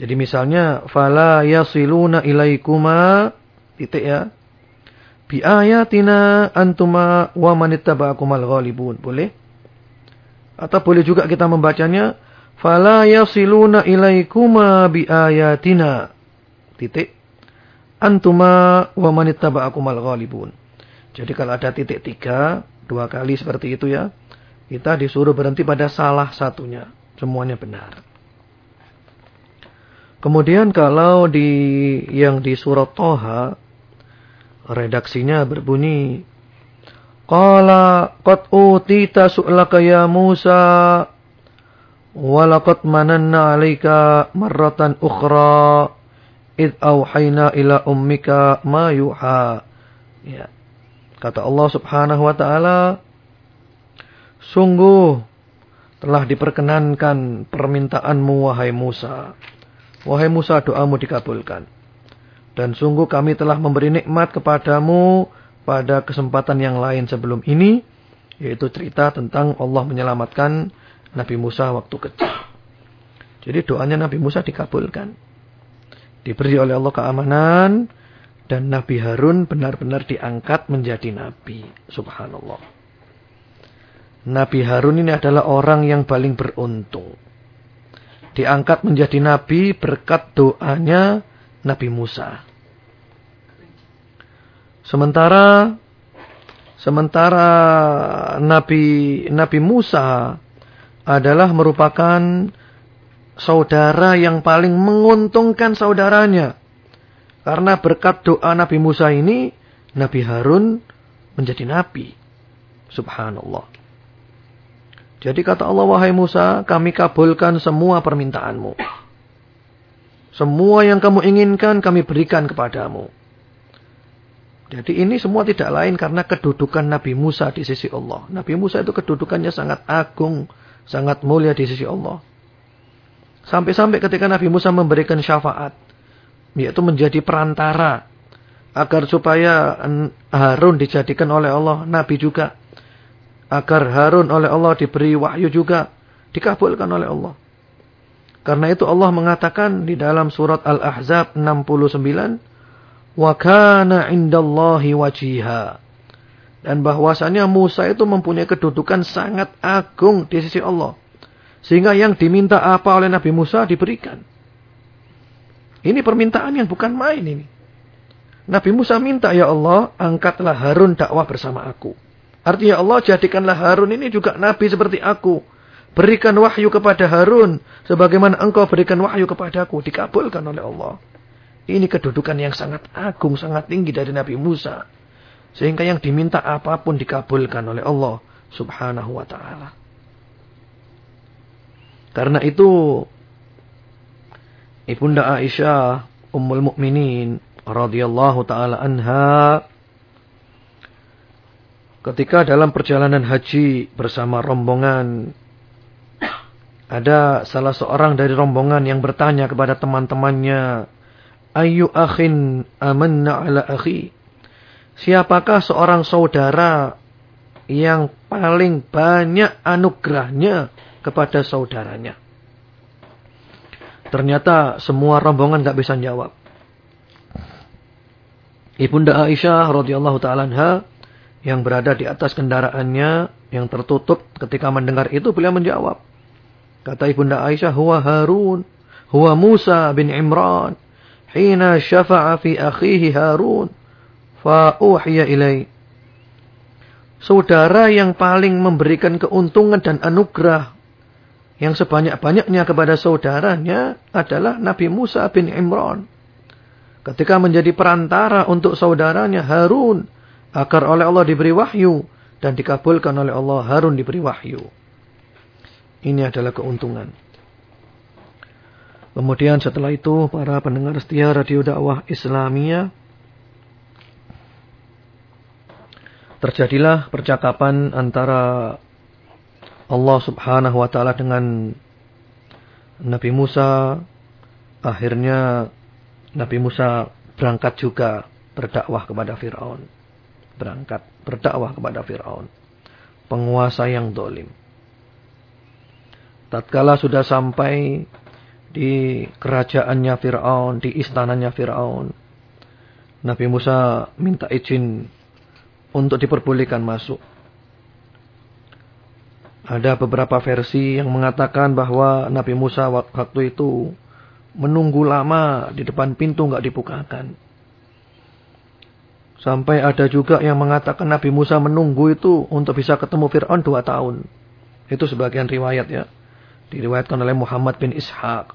[SPEAKER 1] Jadi misalnya fala yasiluna ilaikuma titik ya. Bi ayatina antuma wa manittaba'akumal ghalibun. Boleh? Atau boleh juga kita membacanya Fala yasiluna ilaikuma ayatina Titik. Antuma wa manittaba'akumal ghalibun. Jadi kalau ada titik tiga, dua kali seperti itu ya. Kita disuruh berhenti pada salah satunya. Semuanya benar. Kemudian kalau di yang di surat Toha, redaksinya berbunyi, Qala qad utita su'laka ya Musa Walaqad mananna 'alaika marratan ukhra id auhayna ila ummika ma yuha. Ya. Kata Allah Subhanahu wa taala, sungguh telah diperkenankan permintaanmu wahai Musa. Wahai Musa, doamu dikabulkan. Dan sungguh kami telah memberi nikmat kepadamu pada kesempatan yang lain sebelum ini, yaitu cerita tentang Allah menyelamatkan Nabi Musa waktu kecil. Jadi doanya Nabi Musa dikabulkan. Diberi oleh Allah keamanan. Dan Nabi Harun benar-benar diangkat menjadi Nabi. Subhanallah. Nabi Harun ini adalah orang yang paling beruntung. Diangkat menjadi Nabi berkat doanya Nabi Musa. Sementara sementara Nabi Nabi Musa adalah merupakan saudara yang paling menguntungkan saudaranya. Karena berkat doa Nabi Musa ini, Nabi Harun menjadi nabi. Subhanallah. Jadi kata Allah, wahai Musa, kami kabulkan semua permintaanmu. Semua yang kamu inginkan kami berikan kepadamu. Jadi ini semua tidak lain karena kedudukan Nabi Musa di sisi Allah. Nabi Musa itu kedudukannya sangat agung, sangat mulia di sisi Allah. Sampai-sampai ketika Nabi Musa memberikan syafaat, yaitu menjadi perantara agar supaya Harun dijadikan oleh Allah Nabi juga. Agar Harun oleh Allah diberi wahyu juga. Dikabulkan oleh Allah. Karena itu Allah mengatakan di dalam surat Al-Ahzab 69. Wa kana indallahi wajiha. Dan bahwasanya Musa itu mempunyai kedudukan sangat agung di sisi Allah. Sehingga yang diminta apa oleh Nabi Musa diberikan. Ini permintaan yang bukan main ini. Nabi Musa minta, ya Allah, angkatlah Harun dakwah bersama aku. Artinya Allah jadikanlah Harun ini juga nabi seperti aku. Berikan wahyu kepada Harun. Sebagaimana engkau berikan wahyu kepadaku. Dikabulkan oleh Allah. Ini kedudukan yang sangat agung, sangat tinggi dari Nabi Musa. Sehingga yang diminta apa pun dikabulkan oleh Allah subhanahu wa ta'ala. Karena itu Ibunda Aisyah Ummul Mukminin radhiyallahu taala anha ketika dalam perjalanan haji bersama rombongan ada salah seorang dari rombongan yang bertanya kepada teman-temannya ayu akhin amanna ala akhi? Siapakah seorang saudara yang paling banyak anugerahnya kepada saudaranya? Ternyata semua rombongan gak bisa jawab. Ibunda Aisyah radhiyallahu taala yang berada di atas kendaraannya yang tertutup ketika mendengar itu beliau menjawab. Kata Ibunda Aisyah, "Huwa Harun, huwa Musa bin Imran, hina syafa'a fi akhihi Harun, fa uhiya ilai." Saudara yang paling memberikan keuntungan dan anugerah yang sebanyak-banyaknya kepada saudaranya adalah Nabi Musa bin Imran ketika menjadi perantara untuk saudaranya Harun agar oleh Allah diberi wahyu dan dikabulkan oleh Allah Harun diberi wahyu. Ini adalah keuntungan. Kemudian setelah itu para pendengar setia radio dakwah Islamia terjadilah percakapan antara Allah Subhanahu wa taala dengan Nabi Musa akhirnya Nabi Musa berangkat juga berdakwah kepada Fir'aun. Berangkat berdakwah kepada Fir'aun. Penguasa yang dolim. Tatkala sudah sampai di kerajaannya Fir'aun, di istananya Fir'aun. Nabi Musa minta izin untuk diperbolehkan masuk. Ada beberapa versi yang mengatakan bahwa Nabi Musa waktu itu menunggu lama di depan pintu nggak dibukakan. Sampai ada juga yang mengatakan Nabi Musa menunggu itu untuk bisa ketemu Fir'aun dua tahun. Itu sebagian riwayat ya. Diriwayatkan oleh Muhammad bin Ishaq.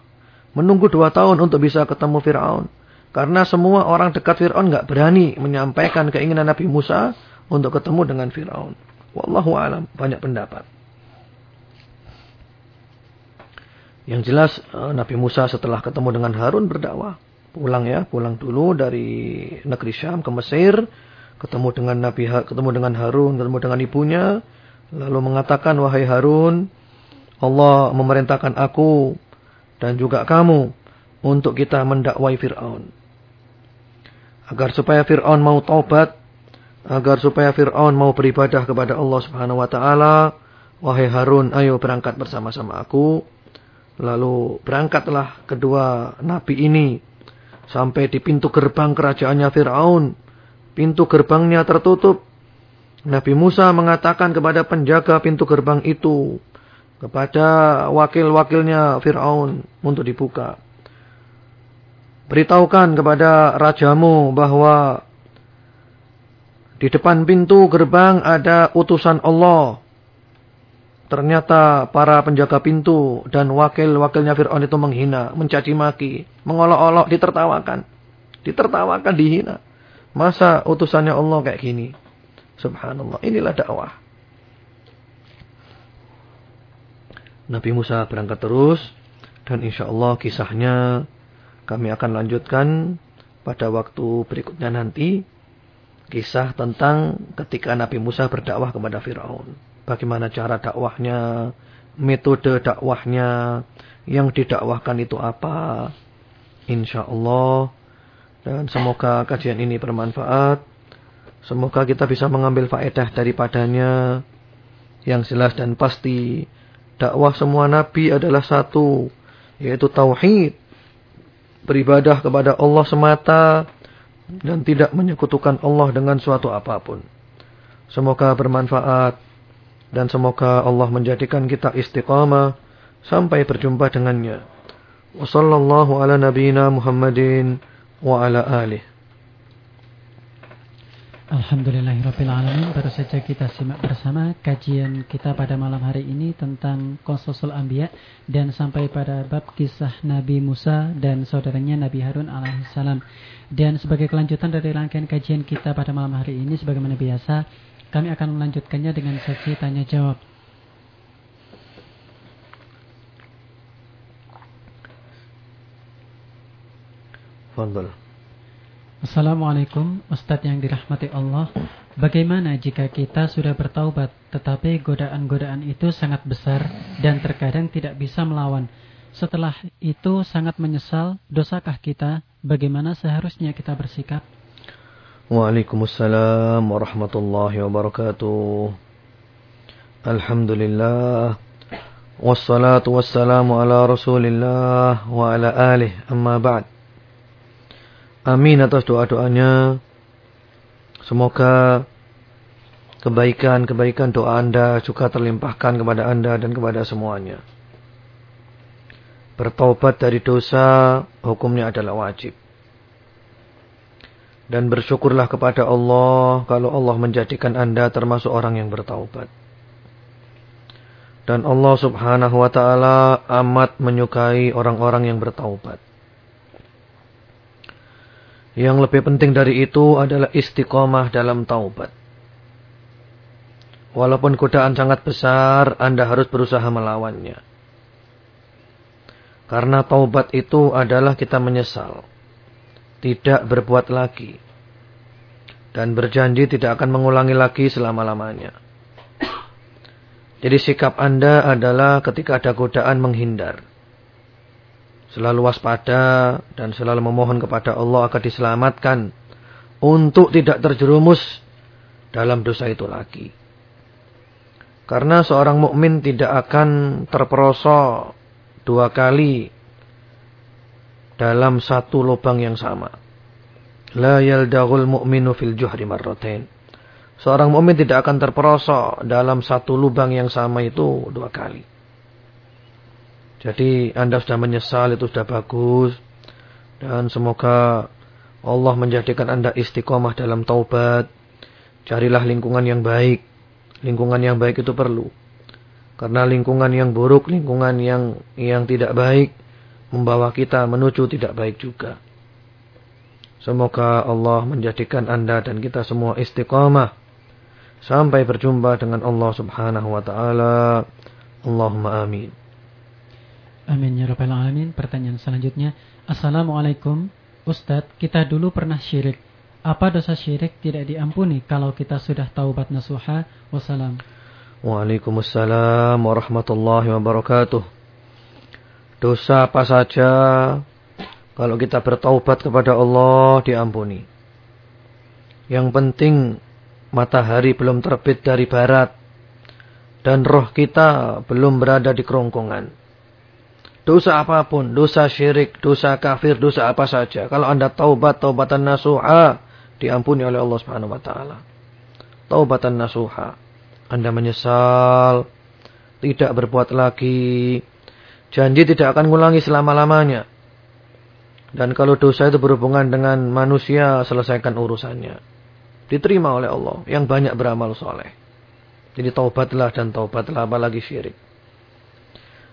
[SPEAKER 1] Menunggu dua tahun untuk bisa ketemu Fir'aun. Karena semua orang dekat Fir'aun nggak berani menyampaikan keinginan Nabi Musa untuk ketemu dengan Fir'aun. Wallahu alam. Banyak pendapat. Yang jelas eh, Nabi Musa setelah ketemu dengan Harun berdakwah. Pulang ya, pulang dulu dari negeri Syam ke Mesir, ketemu dengan Nabi ketemu dengan Harun, ketemu dengan ibunya, lalu mengatakan wahai Harun, Allah memerintahkan aku dan juga kamu untuk kita mendakwai Firaun. Agar supaya Firaun mau taubat, agar supaya Firaun mau beribadah kepada Allah Subhanahu wa taala, wahai Harun, ayo berangkat bersama-sama aku Lalu berangkatlah kedua nabi ini sampai di pintu gerbang kerajaannya Fir'aun. Pintu gerbangnya tertutup. Nabi Musa mengatakan kepada penjaga pintu gerbang itu. Kepada wakil-wakilnya Fir'aun untuk dibuka. Beritahukan kepada rajamu bahwa di depan pintu gerbang ada utusan Allah Ternyata para penjaga pintu dan wakil-wakilnya Fir'aun itu menghina, mencaci maki, mengolok-olok, ditertawakan. Ditertawakan, dihina. Masa utusannya Allah kayak gini? Subhanallah. Inilah dakwah. Nabi Musa berangkat terus dan insya Allah kisahnya kami akan lanjutkan pada waktu berikutnya nanti kisah tentang ketika Nabi Musa berdakwah kepada Firaun. Bagaimana cara dakwahnya, metode dakwahnya, yang didakwahkan itu apa. Insya Allah. Dan semoga kajian ini bermanfaat. Semoga kita bisa mengambil faedah daripadanya. Yang jelas dan pasti. Dakwah semua nabi adalah satu. Yaitu tauhid. Beribadah kepada Allah semata. Dan tidak menyekutukan Allah dengan suatu apa pun. Semoga bermanfaat. Dan semoga Allah menjadikan kita istiqamah sampai berjumpa dengannya. Wassallallahu ala nabiyyina Muhammadin wa ala alihi.
[SPEAKER 2] Alhamdulillahirrabbilalamin Baru saja kita simak bersama kajian kita pada malam hari ini tentang Konsosul Ambiya Dan sampai pada bab kisah Nabi Musa dan saudaranya Nabi Harun alaihissalam Dan sebagai kelanjutan dari rangkaian kajian kita pada malam hari ini Sebagaimana biasa kami akan melanjutkannya dengan sesi tanya jawab.
[SPEAKER 1] Fadol.
[SPEAKER 2] Assalamualaikum Ustadz yang dirahmati Allah. Bagaimana jika kita sudah bertaubat Tetapi godaan-godaan itu sangat besar Dan terkadang tidak bisa melawan? Setelah itu sangat menyesal Dosakah kita? Bagaimana seharusnya kita bersikap
[SPEAKER 1] Waalaikumsalam warahmatullahi wabarakatuh Alhamdulillah Wassalatu wassalamu ala rasulillah Wa ala alih amma ba'd Amin atas doa-doanya. Semoga kebaikan-kebaikan doa Anda juga terlimpahkan kepada Anda dan kepada semuanya. Bertaubat dari dosa hukumnya adalah wajib. Dan bersyukurlah kepada Allah kalau Allah menjadikan Anda termasuk orang yang bertaubat. Dan Allah subhanahu wa ta'ala amat menyukai orang-orang yang bertaubat. Yang lebih penting dari itu adalah istiqomah dalam taubat. Walaupun godaan sangat besar, Anda harus berusaha melawannya. Karena taubat itu adalah kita menyesal. Tidak berbuat lagi. Dan berjanji tidak akan mengulangi lagi selama-lamanya. Jadi sikap Anda adalah ketika ada godaan menghindar selalu waspada dan selalu memohon kepada Allah agar diselamatkan untuk tidak terjerumus dalam dosa itu lagi. Karena seorang mukmin tidak akan terperosok dua kali dalam satu lubang yang sama. La yaldagul mu'minu fil juhri marratain. Seorang mukmin tidak akan terperosok dalam satu lubang yang sama itu dua kali. Jadi Anda sudah menyesal itu sudah bagus. Dan semoga Allah menjadikan Anda istiqomah dalam taubat. Carilah lingkungan yang baik. Lingkungan yang baik itu perlu. Karena lingkungan yang buruk, lingkungan yang yang tidak baik membawa kita menuju tidak baik juga. Semoga Allah menjadikan Anda dan kita semua istiqamah sampai berjumpa dengan Allah Subhanahu wa taala. Allahumma amin.
[SPEAKER 2] Amin ya rabbal alamin. Pertanyaan selanjutnya, Assalamualaikum, Ustadz, kita dulu pernah syirik. Apa dosa syirik tidak diampuni kalau kita sudah taubat nasuha? Wassalam.
[SPEAKER 1] Waalaikumsalam warahmatullahi wabarakatuh. Dosa apa saja kalau kita bertaubat kepada Allah diampuni. Yang penting matahari belum terbit dari barat dan roh kita belum berada di kerongkongan. Dosa apa pun, dosa syirik, dosa kafir, dosa apa saja. Kalau anda taubat, taubatan nasuha, diampuni oleh Allah Subhanahu Wa Taala. Taubatan nasuha. Anda menyesal, tidak berbuat lagi, janji tidak akan mengulangi selama-lamanya. Dan kalau dosa itu berhubungan dengan manusia, selesaikan urusannya. Diterima oleh Allah yang banyak beramal soleh. Jadi taubatlah dan taubatlah apalagi syirik.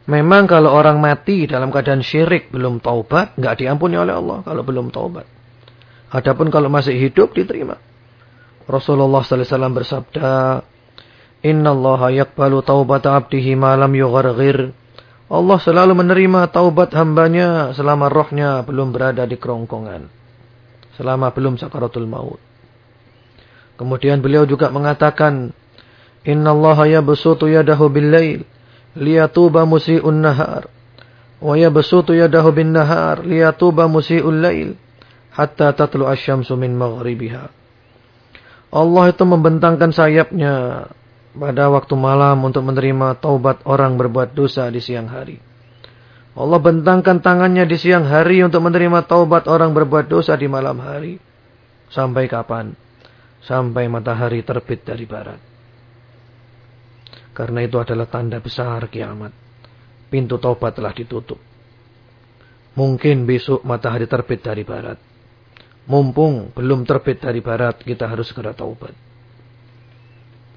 [SPEAKER 1] Memang kalau orang mati dalam keadaan syirik belum taubat, nggak diampuni oleh Allah kalau belum taubat. Adapun kalau masih hidup diterima. Rasulullah wasallam bersabda, "Innallaha yaqbalu taubata 'abdihi ma lam yugharghir Allah selalu menerima taubat hambanya selama rohnya belum berada di kerongkongan. Selama belum sakaratul maut. Kemudian beliau juga mengatakan, Inna Allah yabsutu yadahu bil-lail liyatuba musi'un nahar. Wa yabsutu yadahu bin nahar liyatuba musi'ul lail. Hatta tatlu asyamsu min maghribiha. Allah itu membentangkan sayapnya pada waktu malam untuk menerima taubat orang berbuat dosa di siang hari. Allah bentangkan tangannya di siang hari untuk menerima taubat orang berbuat dosa di malam hari. Sampai kapan? sampai matahari terbit dari barat. Karena itu adalah tanda besar kiamat. Pintu taubat telah ditutup. Mungkin besok matahari terbit dari barat. Mumpung belum terbit dari barat, kita harus segera taubat.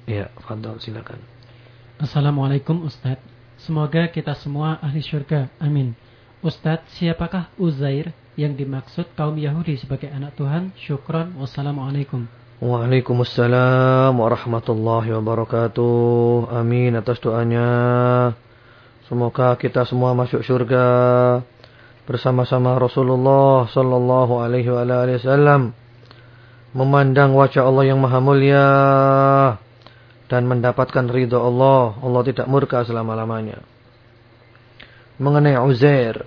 [SPEAKER 1] Ya, Fadol silakan.
[SPEAKER 2] Assalamualaikum Ustaz. Semoga kita semua ahli syurga. Amin. Ustadz, siapakah Uzair yang dimaksud kaum Yahudi sebagai anak Tuhan? Syukron. Wassalamualaikum.
[SPEAKER 1] Waalaikumsalam warahmatullahi wabarakatuh. Amin atas doanya. Semoga kita semua masuk surga bersama-sama Rasulullah sallallahu alaihi wasallam memandang wajah Allah yang maha mulia dan mendapatkan ridha Allah. Allah tidak murka selama-lamanya. Mengenai Uzair,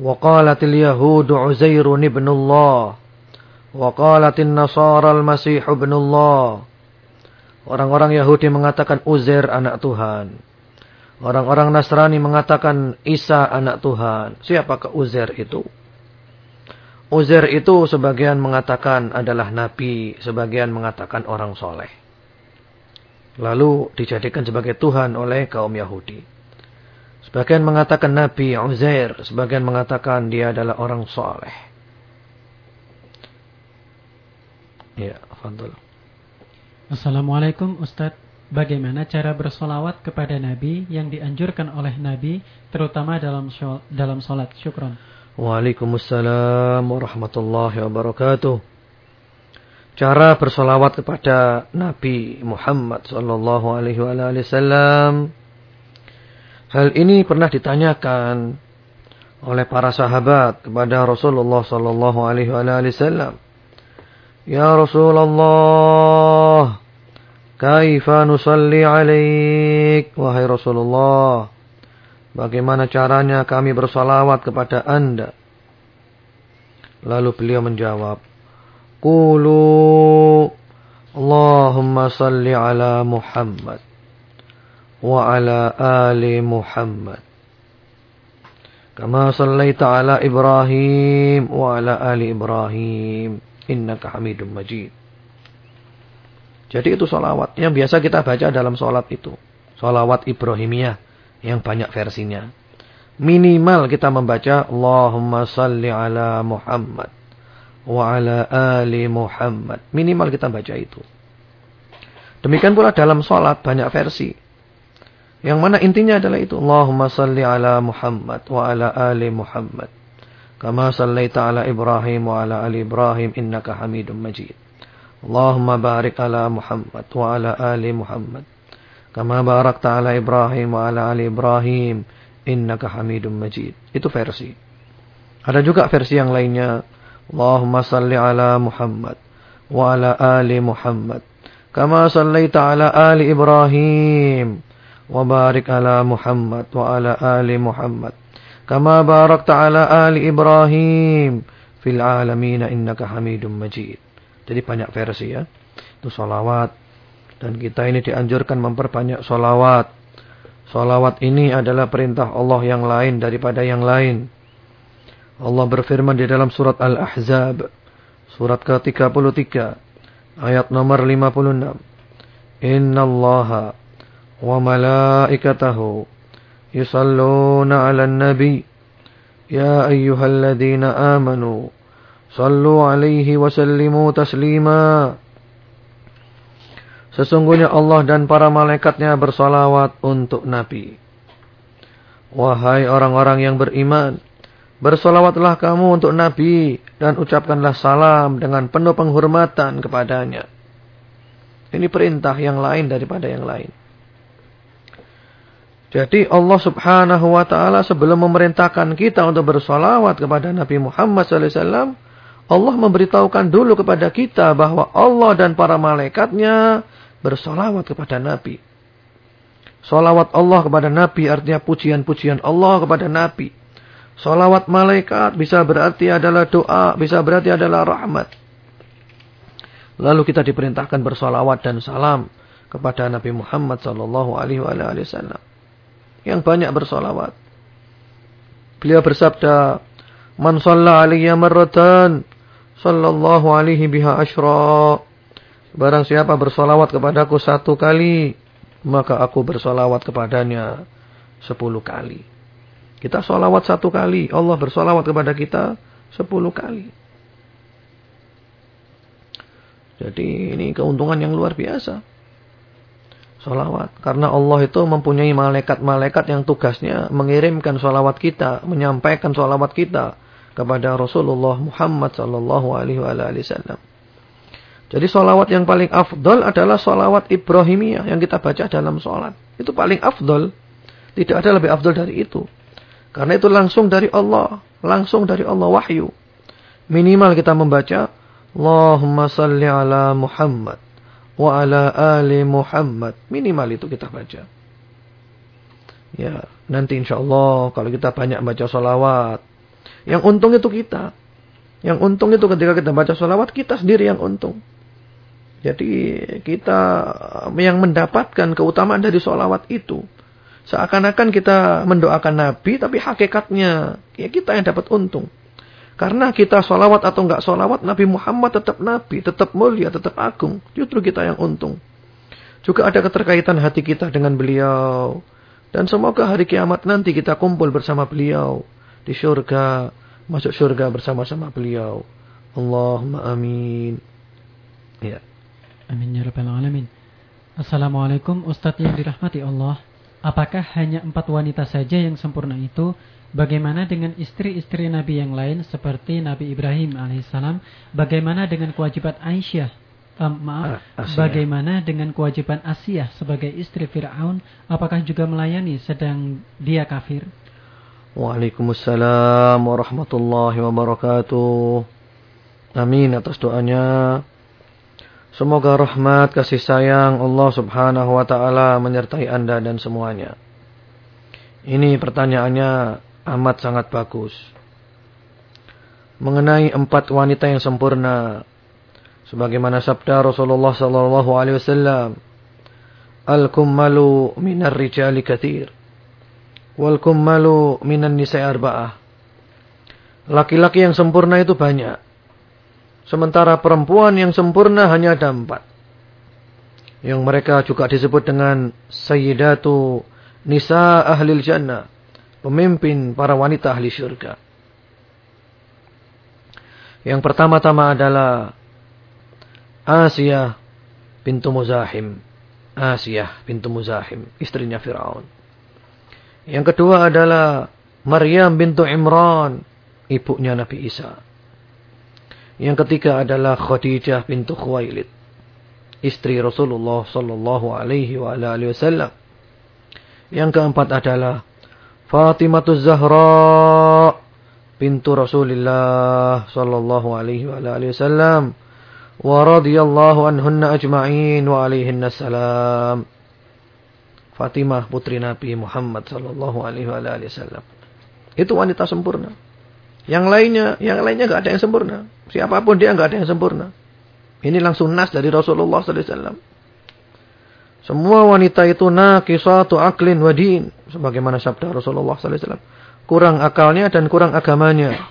[SPEAKER 1] qalatil yahudu Uzairun ibnullah Waqalatin nasara al-masih ibnullah. Orang-orang Yahudi mengatakan Uzair anak Tuhan. Orang-orang Nasrani mengatakan Isa anak Tuhan. Siapakah Uzair itu? Uzair itu sebagian mengatakan adalah nabi, sebagian mengatakan orang soleh. Lalu dijadikan sebagai Tuhan oleh kaum Yahudi. Sebagian mengatakan nabi Uzair, sebagian mengatakan dia adalah orang soleh.
[SPEAKER 2] Ya, fadol. Assalamualaikum Ustadz. Bagaimana cara bersolawat kepada Nabi yang dianjurkan oleh Nabi, terutama dalam dalam sholat? Syukron.
[SPEAKER 1] Waalaikumsalam warahmatullahi wabarakatuh. Cara bersolawat kepada Nabi Muhammad sallallahu alaihi wasallam. Hal ini pernah ditanyakan oleh para sahabat kepada Rasulullah sallallahu alaihi wasallam. Ya Rasulullah, kaifa nusalli alaik? Wahai Rasulullah, bagaimana caranya kami bersalawat kepada anda? Lalu beliau menjawab, Qulu Allahumma salli ala Muhammad wa ala ali Muhammad. Kama sallaita ala Ibrahim wa ala ali Ibrahim innaka. Jadi itu solawat yang biasa kita baca dalam solat itu. Solawat Ibrahimiyah yang banyak versinya. Minimal kita membaca Allahumma salli ala Muhammad wa ala ali Muhammad. Minimal kita baca itu. Demikian pula dalam sholat banyak versi. Yang mana intinya adalah itu. Allahumma salli ala Muhammad wa ala ali Muhammad. Kama sallaita ala Ibrahim wa ala ali Ibrahim innaka hamidun majid. Allahumma barik ala Muhammad wa ala ali Muhammad. Kama barakta ala Ibrahim wa ala ali Ibrahim innaka hamidun majid. Itu versi. Ada juga versi yang lainnya Muhammad wa ala ali Muhammad. Kama sallaita ala ali Ibrahim wa barik ala Muhammad wa ala ali Muhammad. Kama barakta ala ali Ibrahim fil alamin innaka Hamidum Majid. Jadi banyak versi ya. Itu salawat. Dan kita ini dianjurkan memperbanyak salawat. Salawat ini adalah perintah Allah yang lain daripada yang lain. Allah berfirman di dalam surat Al-Ahzab, surat ke-33, ayat nomor 56. Inna Allah wa malaikatahu yusalluna ala nabi. Ya ayyuhalladzina amanu, sallu alaihi wa sallimu taslima. Sesungguhnya Allah dan para malaikatnya bersalawat untuk Nabi. Wahai orang-orang yang beriman, bersolawatlah kamu untuk Nabi dan ucapkanlah salam dengan penuh penghormatan kepadanya. Ini perintah yang lain daripada yang lain. Jadi Allah subhanahu wa ta'ala sebelum memerintahkan kita untuk bersolawat kepada Nabi Muhammad SAW. Allah memberitahukan dulu kepada kita bahwa Allah dan para malaikatnya bersolawat kepada Nabi. Solawat Allah kepada Nabi artinya pujian-pujian Allah kepada Nabi. Solawat malaikat bisa berarti adalah doa, bisa berarti adalah rahmat. Lalu kita diperintahkan bersolawat dan salam kepada Nabi Muhammad Sallallahu Alaihi Wasallam yang banyak bersolawat. Beliau bersabda, "Man shalla alaiya marratan, sallallahu alaihi biha asyra." Barang siapa bersolawat kepadaku satu kali, maka aku bersolawat kepadanya sepuluh kali. Kita solawat satu kali, Allah bersolawat kepada kita sepuluh kali. Jadi ini keuntungan yang luar biasa. Salawat. Karena Allah itu mempunyai malaikat-malaikat yang tugasnya mengirimkan salawat kita, menyampaikan salawat kita kepada Rasulullah Muhammad wasallam. Jadi salawat yang paling afdol adalah salawat Ibrahimiyah yang kita baca dalam salat. Itu paling afdol. Tidak ada lebih afdol dari itu. Karena itu langsung dari Allah, langsung dari Allah wahyu. Minimal kita membaca Allahumma salli ala Muhammad wa ala ali Muhammad. Minimal itu kita baca. Ya, nanti insya Allah kalau kita banyak baca sholawat. Yang untung itu kita. Yang untung itu ketika kita baca sholawat, kita sendiri yang untung. Jadi kita yang mendapatkan keutamaan dari sholawat itu. Seakan-akan kita mendoakan Nabi, tapi hakikatnya ya kita yang dapat untung. Karena kita sholawat atau enggak sholawat, Nabi Muhammad tetap Nabi, tetap mulia, tetap agung. Justru kita yang untung. Juga ada keterkaitan hati kita dengan beliau. Dan semoga hari kiamat nanti kita kumpul bersama beliau. Di syurga, masuk syurga bersama-sama beliau. Allahumma amin.
[SPEAKER 2] Ya. Amin ya rabbal alamin. Assalamualaikum Ustadz yang dirahmati Allah. Apakah hanya empat wanita saja yang sempurna itu Bagaimana dengan istri-istri Nabi yang lain seperti Nabi Ibrahim alaihissalam? Bagaimana dengan kewajiban Aisyah? Um, maaf, ah, Asia. bagaimana dengan kewajiban Asia sebagai istri Fir'aun? Apakah juga melayani sedang dia kafir?
[SPEAKER 1] Waalaikumsalam warahmatullahi wabarakatuh. Amin atas doanya. Semoga rahmat kasih sayang Allah subhanahu wa ta'ala menyertai anda dan semuanya. Ini pertanyaannya amat sangat bagus. Mengenai empat wanita yang sempurna, sebagaimana sabda Rasulullah sallallahu alaihi wasallam, "Al-kummalu minar rijali katsir, wal kummalu minan nisa'i arba'ah." Laki-laki yang sempurna itu banyak. Sementara perempuan yang sempurna hanya ada empat. Yang mereka juga disebut dengan Sayyidatu Nisa Ahlil Jannah pemimpin para wanita ahli syurga. Yang pertama-tama adalah Asia pintu Muzahim. Asia pintu Muzahim, istrinya Firaun. Yang kedua adalah Maryam bintu Imran, ibunya Nabi Isa. Yang ketiga adalah Khadijah bintu Khuwailid, istri Rasulullah sallallahu alaihi wasallam. Yang keempat adalah Fatimah Zahra pintu Rasulullah sallallahu alaihi wa alihi wasallam wa radhiyallahu anhunna ajma'in wa alaihinna salam. Fatimah putri Nabi Muhammad sallallahu alaihi wa alihi wasallam. Itu wanita sempurna. Yang lainnya, yang lainnya enggak ada yang sempurna. Siapa pun dia enggak ada yang sempurna. Ini langsung nas dari Rasulullah wasallam. Semua wanita itu naqisatu aklin wa din. Sebagaimana sabda Rasulullah SAW. Kurang akalnya dan kurang agamanya.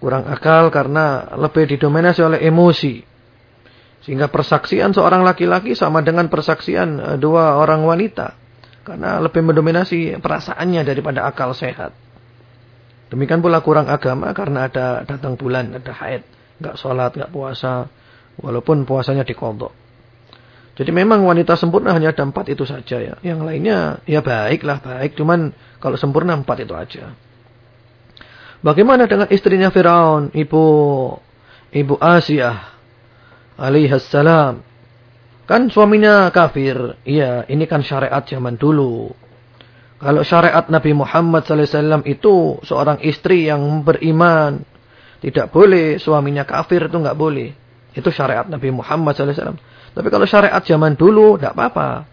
[SPEAKER 1] Kurang akal karena lebih didominasi oleh emosi. Sehingga persaksian seorang laki-laki sama dengan persaksian eh, dua orang wanita. Karena lebih mendominasi perasaannya daripada akal sehat. Demikian pula kurang agama karena ada datang bulan, ada haid. Nggak sholat, nggak puasa. Walaupun puasanya dikodok. Jadi memang wanita sempurna hanya ada empat itu saja ya. Yang lainnya ya baiklah baik. Cuman kalau sempurna empat itu aja. Bagaimana dengan istrinya Firaun, ibu ibu Asia alaihassalam. Kan suaminya kafir. Iya, ini kan syariat zaman dulu. Kalau syariat Nabi Muhammad SAW itu seorang istri yang beriman. Tidak boleh suaminya kafir itu nggak boleh. Itu syariat Nabi Muhammad SAW. Tapi kalau syariat zaman dulu tidak apa-apa.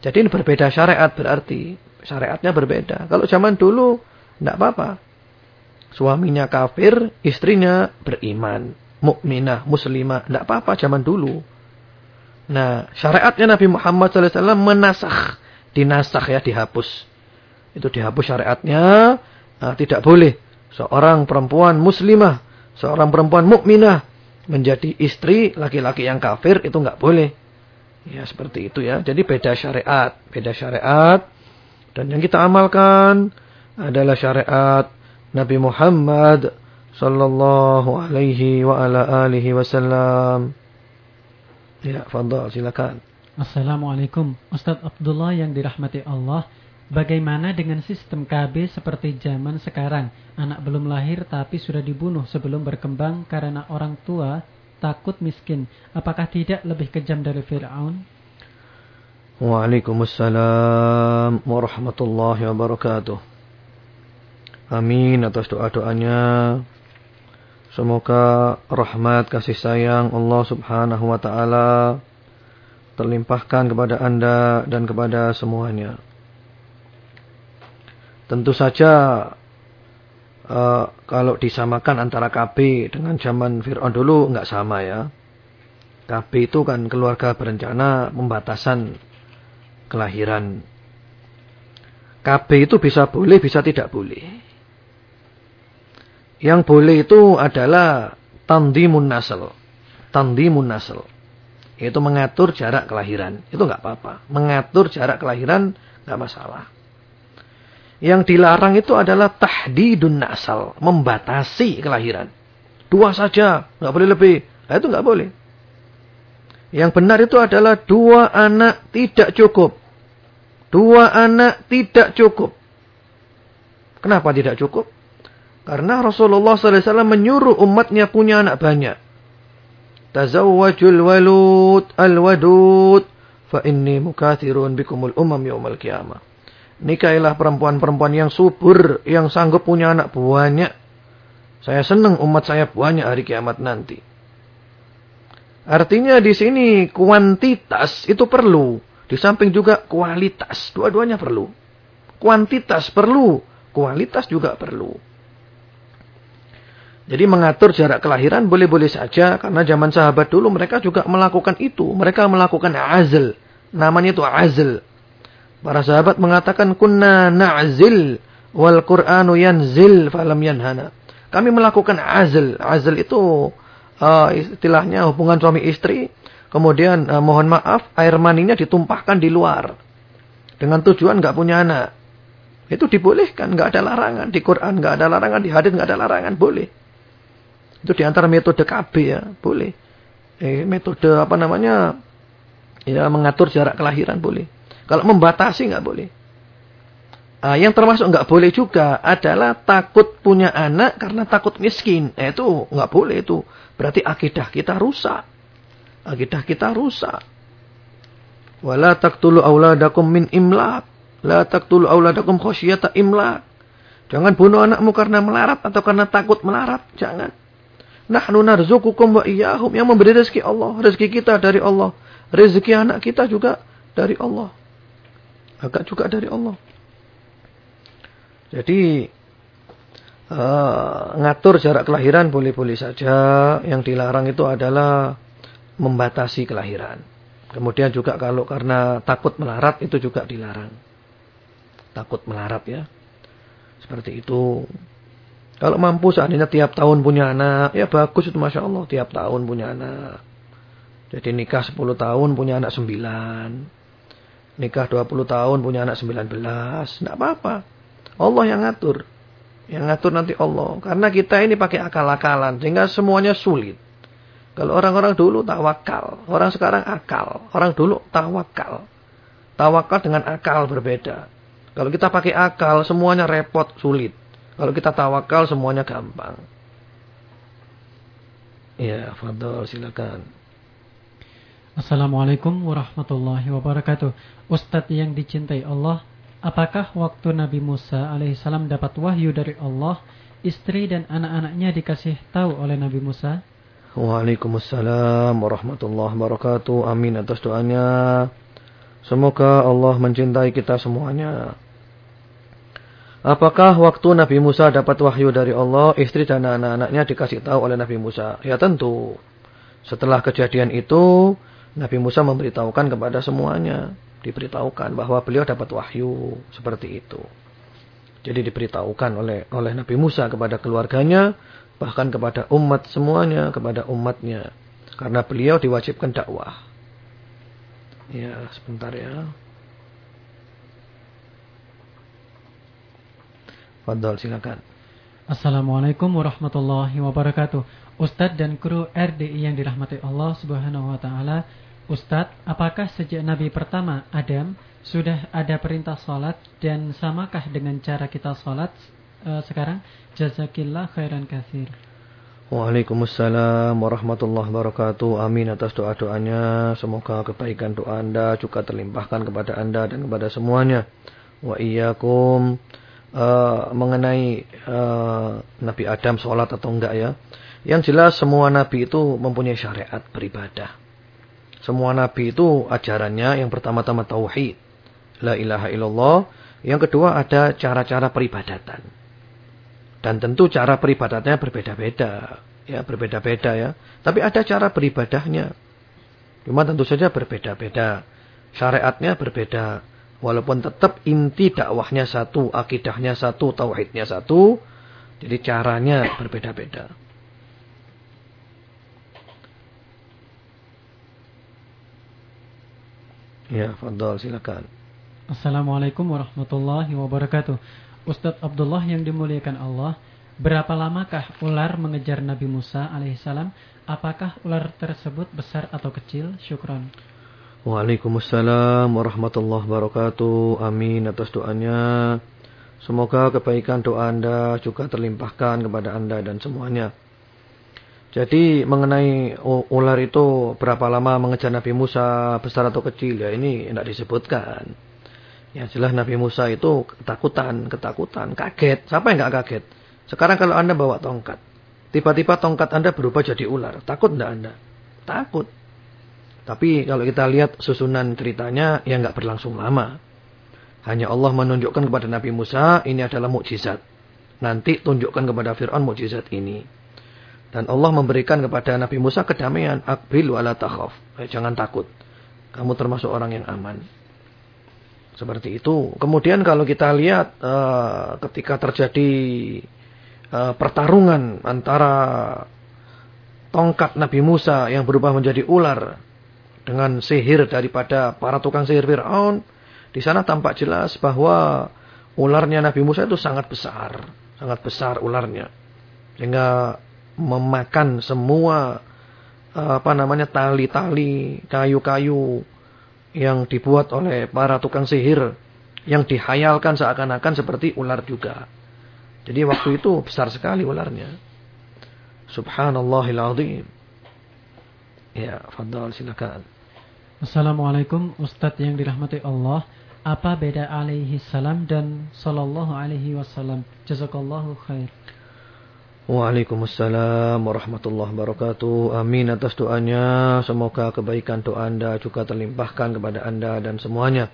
[SPEAKER 1] Jadi ini berbeda syariat berarti. Syariatnya berbeda. Kalau zaman dulu tidak apa-apa. Suaminya kafir, istrinya beriman. Mukminah, muslimah. Tidak apa-apa zaman dulu. Nah, syariatnya Nabi Muhammad SAW menasakh dinasah ya, dihapus. Itu dihapus syariatnya, nah, tidak boleh seorang perempuan muslimah, seorang perempuan mukminah menjadi istri laki-laki yang kafir itu nggak boleh. Ya seperti itu ya. Jadi beda syariat, beda syariat dan yang kita amalkan adalah syariat Nabi Muhammad sallallahu alaihi wa ala alihi wasallam. Ya, fadhal silakan.
[SPEAKER 2] Assalamualaikum. Ustadz Abdullah yang dirahmati Allah Bagaimana dengan sistem KB seperti zaman sekarang? Anak belum lahir tapi sudah dibunuh sebelum berkembang Karena orang tua takut miskin. Apakah tidak lebih kejam dari Fir'aun?
[SPEAKER 1] Waalaikumsalam warahmatullahi wabarakatuh. Amin atas doa-doanya. Semoga rahmat kasih sayang Allah subhanahu wa ta'ala terlimpahkan kepada Anda dan kepada semuanya. Tentu saja uh, kalau disamakan antara KB dengan zaman Fir'aun dulu nggak sama ya. KB itu kan keluarga berencana pembatasan kelahiran. KB itu bisa boleh, bisa tidak boleh. Yang boleh itu adalah tandimun nasl. Tandimun nasl. Yaitu mengatur jarak kelahiran. Itu nggak apa-apa. Mengatur jarak kelahiran nggak masalah. Yang dilarang itu adalah tahdidun nasal. Membatasi kelahiran. Dua saja. nggak boleh lebih. Nah, itu nggak boleh. Yang benar itu adalah dua anak tidak cukup. Dua anak tidak cukup. Kenapa tidak cukup? Karena Rasulullah SAW menyuruh umatnya punya anak banyak. Tazawwajul walud al-wadud fa inni mukathirun qiyamah. Nikahilah perempuan-perempuan yang subur, yang sanggup punya anak banyak. Saya senang umat saya banyak hari kiamat nanti. Artinya di sini kuantitas itu perlu. Di samping juga kualitas. Dua-duanya perlu. Kuantitas perlu. Kualitas juga perlu. Jadi mengatur jarak kelahiran boleh-boleh saja karena zaman sahabat dulu mereka juga melakukan itu. Mereka melakukan azl. Namanya itu azl. Para sahabat mengatakan kunna na'zil wal Qur'anu yanzil falam yanhana. Kami melakukan azl. Azl itu uh, istilahnya hubungan suami istri. Kemudian uh, mohon maaf air maninya ditumpahkan di luar. Dengan tujuan nggak punya anak. Itu dibolehkan, nggak ada larangan. Di Quran nggak ada larangan, di hadis nggak ada larangan, boleh. Itu di antara metode KB ya, boleh. Eh, metode apa namanya? Ya mengatur jarak kelahiran boleh. Kalau membatasi nggak boleh. Nah, yang termasuk nggak boleh juga adalah takut punya anak karena takut miskin. Eh, itu nggak boleh itu. Berarti akidah kita rusak. Akidah kita rusak. Wala taqtulu auladakum min imlaq. La taqtulu auladakum khosyata imlaq. Jangan bunuh anakmu karena melarat atau karena takut melarat. Jangan. Nahnu narzukukum wa iyyahum. Yang memberi rezeki Allah. Rezeki kita dari Allah. Rezeki anak kita juga dari Allah. Agak juga dari Allah. Jadi uh, ngatur jarak kelahiran boleh-boleh saja. Yang dilarang itu adalah membatasi kelahiran. Kemudian juga kalau karena takut melarat itu juga dilarang. Takut melarat ya. Seperti itu. Kalau mampu seandainya tiap tahun punya anak, ya bagus itu Masya Allah. Tiap tahun punya anak. Jadi nikah 10 tahun punya anak 9. Nikah 20 tahun punya anak 19. Tidak apa-apa. Allah yang ngatur. Yang ngatur nanti Allah. Karena kita ini pakai akal-akalan. Sehingga semuanya sulit. Kalau orang-orang dulu tawakal. Orang sekarang akal. Orang dulu tawakal. Tawakal dengan akal berbeda. Kalau kita pakai akal semuanya repot, sulit. Kalau kita tawakal semuanya gampang. Ya, Fadol silakan.
[SPEAKER 2] Assalamualaikum warahmatullahi wabarakatuh. Ustadz yang dicintai Allah, apakah waktu Nabi Musa alaihissalam dapat wahyu dari Allah, istri dan anak-anaknya dikasih tahu oleh Nabi Musa?
[SPEAKER 1] Waalaikumsalam warahmatullahi wabarakatuh. Amin atas doanya. Semoga Allah mencintai kita semuanya. Apakah waktu Nabi Musa dapat wahyu dari Allah, istri dan anak-anaknya dikasih tahu oleh Nabi Musa? Ya tentu. Setelah kejadian itu, Nabi Musa memberitahukan kepada semuanya. Diberitahukan bahwa beliau dapat wahyu seperti itu. Jadi diberitahukan oleh oleh Nabi Musa kepada keluarganya, bahkan kepada umat semuanya, kepada umatnya. Karena beliau diwajibkan dakwah. Ya, sebentar ya. Fadol silakan.
[SPEAKER 2] Assalamualaikum warahmatullahi wabarakatuh. Ustadz dan kru RDI yang dirahmati Allah Subhanahu wa taala. Ustadz, apakah sejak Nabi pertama Adam sudah ada perintah salat dan samakah dengan cara kita salat uh, sekarang? Jazakillah khairan katsir.
[SPEAKER 1] Waalaikumsalam warahmatullahi wabarakatuh. Amin atas doa-doanya. Semoga kebaikan doa Anda juga terlimpahkan kepada Anda dan kepada semuanya. Wa iyyakum uh, mengenai uh, Nabi Adam sholat atau enggak ya. Yang jelas semua Nabi itu mempunyai syariat beribadah. Semua Nabi itu ajarannya yang pertama-tama tauhid. La ilaha illallah. Yang kedua ada cara-cara peribadatan. Dan tentu cara peribadatannya berbeda-beda. Ya berbeda-beda ya. Tapi ada cara beribadahnya. Cuma tentu saja berbeda-beda. Syariatnya berbeda. Walaupun tetap inti dakwahnya satu, akidahnya satu, tauhidnya satu. Jadi caranya berbeda-beda. Ya, Fadol, silakan.
[SPEAKER 2] Assalamualaikum warahmatullahi wabarakatuh. Ustadz Abdullah yang dimuliakan Allah, berapa lamakah ular mengejar Nabi Musa alaihissalam? Apakah ular tersebut besar atau kecil? Syukron.
[SPEAKER 1] Waalaikumsalam warahmatullahi wabarakatuh. Amin atas doanya. Semoga kebaikan doa Anda juga terlimpahkan kepada Anda dan semuanya. Jadi mengenai ular itu berapa lama mengejar Nabi Musa besar atau kecil ya ini tidak disebutkan. Ya jelas Nabi Musa itu ketakutan, ketakutan, kaget. Siapa yang nggak kaget? Sekarang kalau Anda bawa tongkat, tiba-tiba tongkat Anda berubah jadi ular, takut tidak Anda? Takut. Tapi kalau kita lihat susunan ceritanya, ya nggak berlangsung lama. Hanya Allah menunjukkan kepada Nabi Musa, ini adalah mukjizat. Nanti tunjukkan kepada Fir'aun mukjizat ini. Dan Allah memberikan kepada Nabi Musa kedamaian. Akbil wala takhaf. Eh, jangan takut. Kamu termasuk orang yang aman. Seperti itu. Kemudian kalau kita lihat uh, ketika terjadi uh, pertarungan antara tongkat Nabi Musa yang berubah menjadi ular dengan sihir daripada para tukang sihir Fir'aun, di sana tampak jelas bahwa ularnya Nabi Musa itu sangat besar. Sangat besar ularnya. Sehingga memakan semua apa namanya tali-tali, kayu-kayu yang dibuat oleh para tukang sihir yang dihayalkan seakan-akan seperti ular juga. Jadi waktu itu besar sekali ularnya. Subhanallahil azim. Ya, fadal silakan.
[SPEAKER 2] Assalamualaikum Ustadz yang dirahmati Allah. Apa beda alaihi salam dan sallallahu alaihi wasallam? Jazakallahu khair.
[SPEAKER 1] Waalaikumsalam warahmatullahi wabarakatuh. Amin atas doanya. Semoga kebaikan doa anda juga terlimpahkan kepada anda dan semuanya.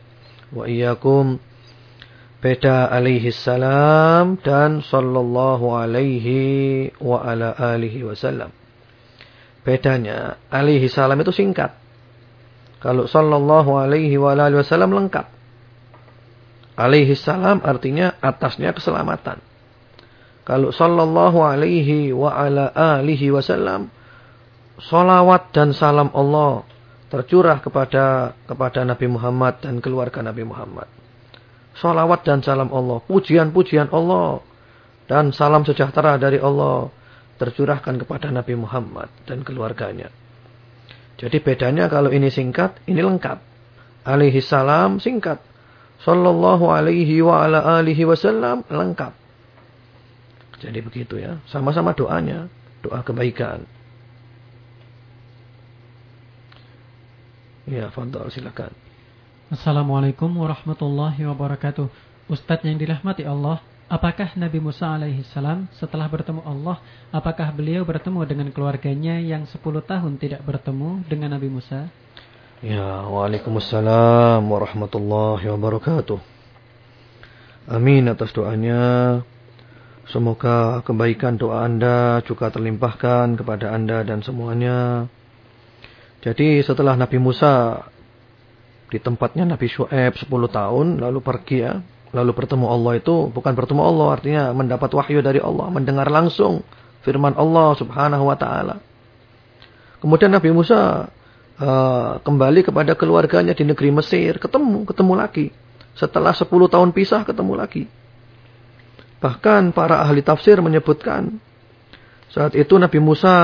[SPEAKER 1] Wa iyyakum. Beda alaihi salam dan sallallahu alaihi wa ala alihi wasallam. Bedanya alaihi salam itu singkat kalau sallallahu alaihi wa alihi wasallam lengkap. Alaihi salam artinya atasnya keselamatan. Kalau sallallahu alaihi wa ala alihi wasallam salawat dan salam Allah tercurah kepada kepada Nabi Muhammad dan keluarga Nabi Muhammad. Salawat dan salam Allah, pujian-pujian Allah dan salam sejahtera dari Allah tercurahkan kepada Nabi Muhammad dan keluarganya. Jadi bedanya kalau ini singkat, ini lengkap. Alaihi salam singkat. Sallallahu alaihi wa ala alihi wasallam lengkap. Jadi begitu ya. Sama-sama doanya. Doa kebaikan. Ya, fadal silakan.
[SPEAKER 2] Assalamualaikum warahmatullahi wabarakatuh. Ustadz yang dirahmati Allah, apakah Nabi Musa alaihissalam setelah bertemu Allah, apakah beliau bertemu dengan keluarganya yang 10 tahun tidak bertemu dengan Nabi Musa?
[SPEAKER 1] Ya, Waalaikumsalam warahmatullahi wabarakatuh. Amin atas doanya. Semoga kebaikan doa Anda juga terlimpahkan kepada Anda dan semuanya. Jadi setelah Nabi Musa di tempatnya Nabi Shu'aib 10 tahun lalu pergi ya. Lalu bertemu Allah itu bukan bertemu Allah artinya mendapat wahyu dari Allah, mendengar langsung firman Allah Subhanahu wa taala. Kemudian Nabi Musa uh, kembali kepada keluarganya di negeri Mesir, ketemu, ketemu lagi. Setelah 10 tahun pisah ketemu lagi. Bahkan para ahli tafsir menyebutkan saat itu Nabi Musa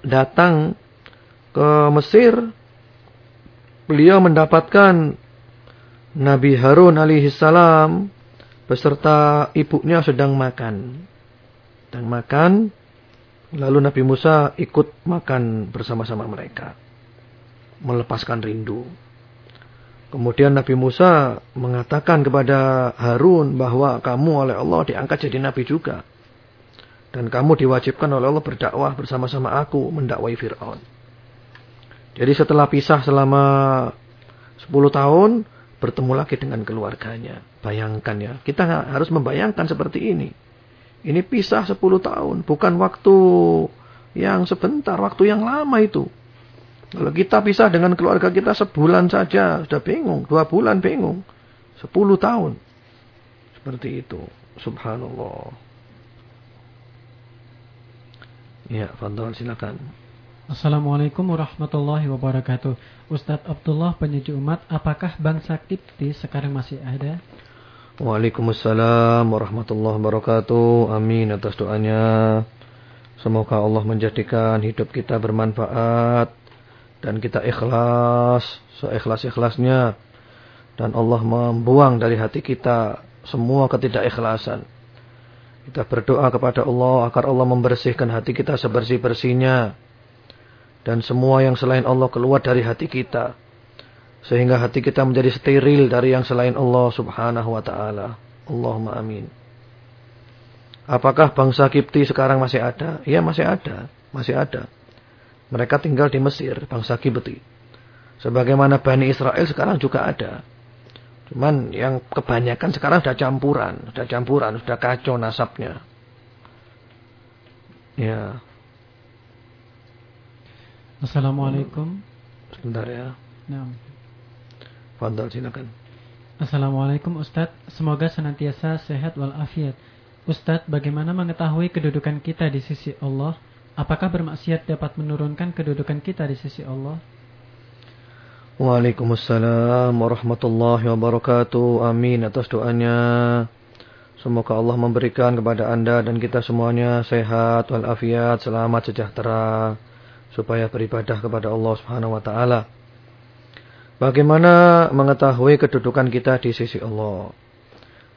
[SPEAKER 1] datang ke Mesir, beliau mendapatkan Nabi Harun alaihissalam beserta ibunya sedang makan. Sedang makan, lalu Nabi Musa ikut makan bersama-sama mereka. Melepaskan rindu. Kemudian Nabi Musa mengatakan kepada Harun bahwa kamu oleh Allah diangkat jadi nabi juga. Dan kamu diwajibkan oleh Allah berdakwah bersama-sama aku mendakwai Fir'aun. Jadi setelah pisah selama 10 tahun, bertemu lagi dengan keluarganya. Bayangkan ya, kita harus membayangkan seperti ini. Ini pisah 10 tahun, bukan waktu yang sebentar, waktu yang lama itu. Kalau kita pisah dengan keluarga kita sebulan saja sudah bingung, dua bulan bingung, sepuluh tahun. Seperti itu. Subhanallah. Ya, Fadol silakan.
[SPEAKER 2] Assalamualaikum warahmatullahi wabarakatuh. Ustadz Abdullah penyejuk umat, apakah bangsa Kipti sekarang masih ada?
[SPEAKER 1] Waalaikumsalam warahmatullahi wabarakatuh. Amin atas doanya. Semoga Allah menjadikan hidup kita bermanfaat dan kita ikhlas seikhlas-ikhlasnya dan Allah membuang dari hati kita semua ketidakikhlasan. Kita berdoa kepada Allah agar Allah membersihkan hati kita sebersih-bersihnya dan semua yang selain Allah keluar dari hati kita sehingga hati kita menjadi steril dari yang selain Allah Subhanahu wa taala. Allahumma amin. Apakah bangsa Kipti sekarang masih ada? Ya masih ada, masih ada. Mereka tinggal di Mesir, bangsa Kibti. Sebagaimana Bani Israel sekarang juga ada. Cuman yang kebanyakan sekarang sudah campuran. Sudah campuran, sudah kacau nasabnya. Ya.
[SPEAKER 2] Assalamualaikum.
[SPEAKER 1] Sebentar ya. Nah. Fadal silakan.
[SPEAKER 2] Assalamualaikum Ustadz. Semoga senantiasa sehat walafiat. Ustadz, bagaimana mengetahui kedudukan kita di sisi Allah Apakah bermaksiat dapat menurunkan kedudukan kita di sisi Allah?
[SPEAKER 1] Waalaikumsalam warahmatullahi wabarakatuh. Amin atas doanya. Semoga Allah memberikan kepada anda dan kita semuanya sehat walafiat, selamat sejahtera supaya beribadah kepada Allah Subhanahu wa taala. Bagaimana mengetahui kedudukan kita di sisi Allah?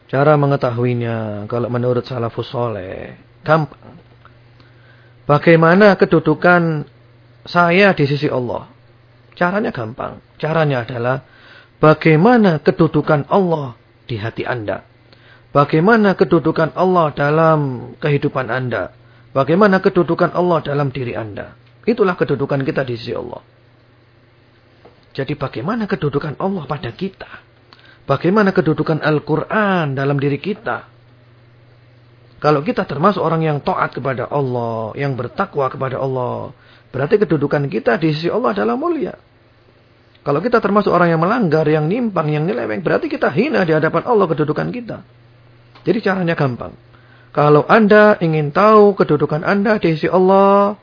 [SPEAKER 1] Cara mengetahuinya kalau menurut salafus soleh gampang. Bagaimana kedudukan saya di sisi Allah? Caranya gampang. Caranya adalah bagaimana kedudukan Allah di hati Anda. Bagaimana kedudukan Allah dalam kehidupan Anda. Bagaimana kedudukan Allah dalam diri Anda. Itulah kedudukan kita di sisi Allah. Jadi bagaimana kedudukan Allah pada kita? Bagaimana kedudukan Al-Quran dalam diri kita? Kalau kita termasuk orang yang taat kepada Allah, yang bertakwa kepada Allah, berarti kedudukan kita di sisi Allah adalah mulia. Kalau kita termasuk orang yang melanggar, yang nimpang, yang nyeleweng, berarti kita hina di hadapan Allah kedudukan kita. Jadi caranya gampang. Kalau Anda ingin tahu kedudukan Anda di sisi Allah,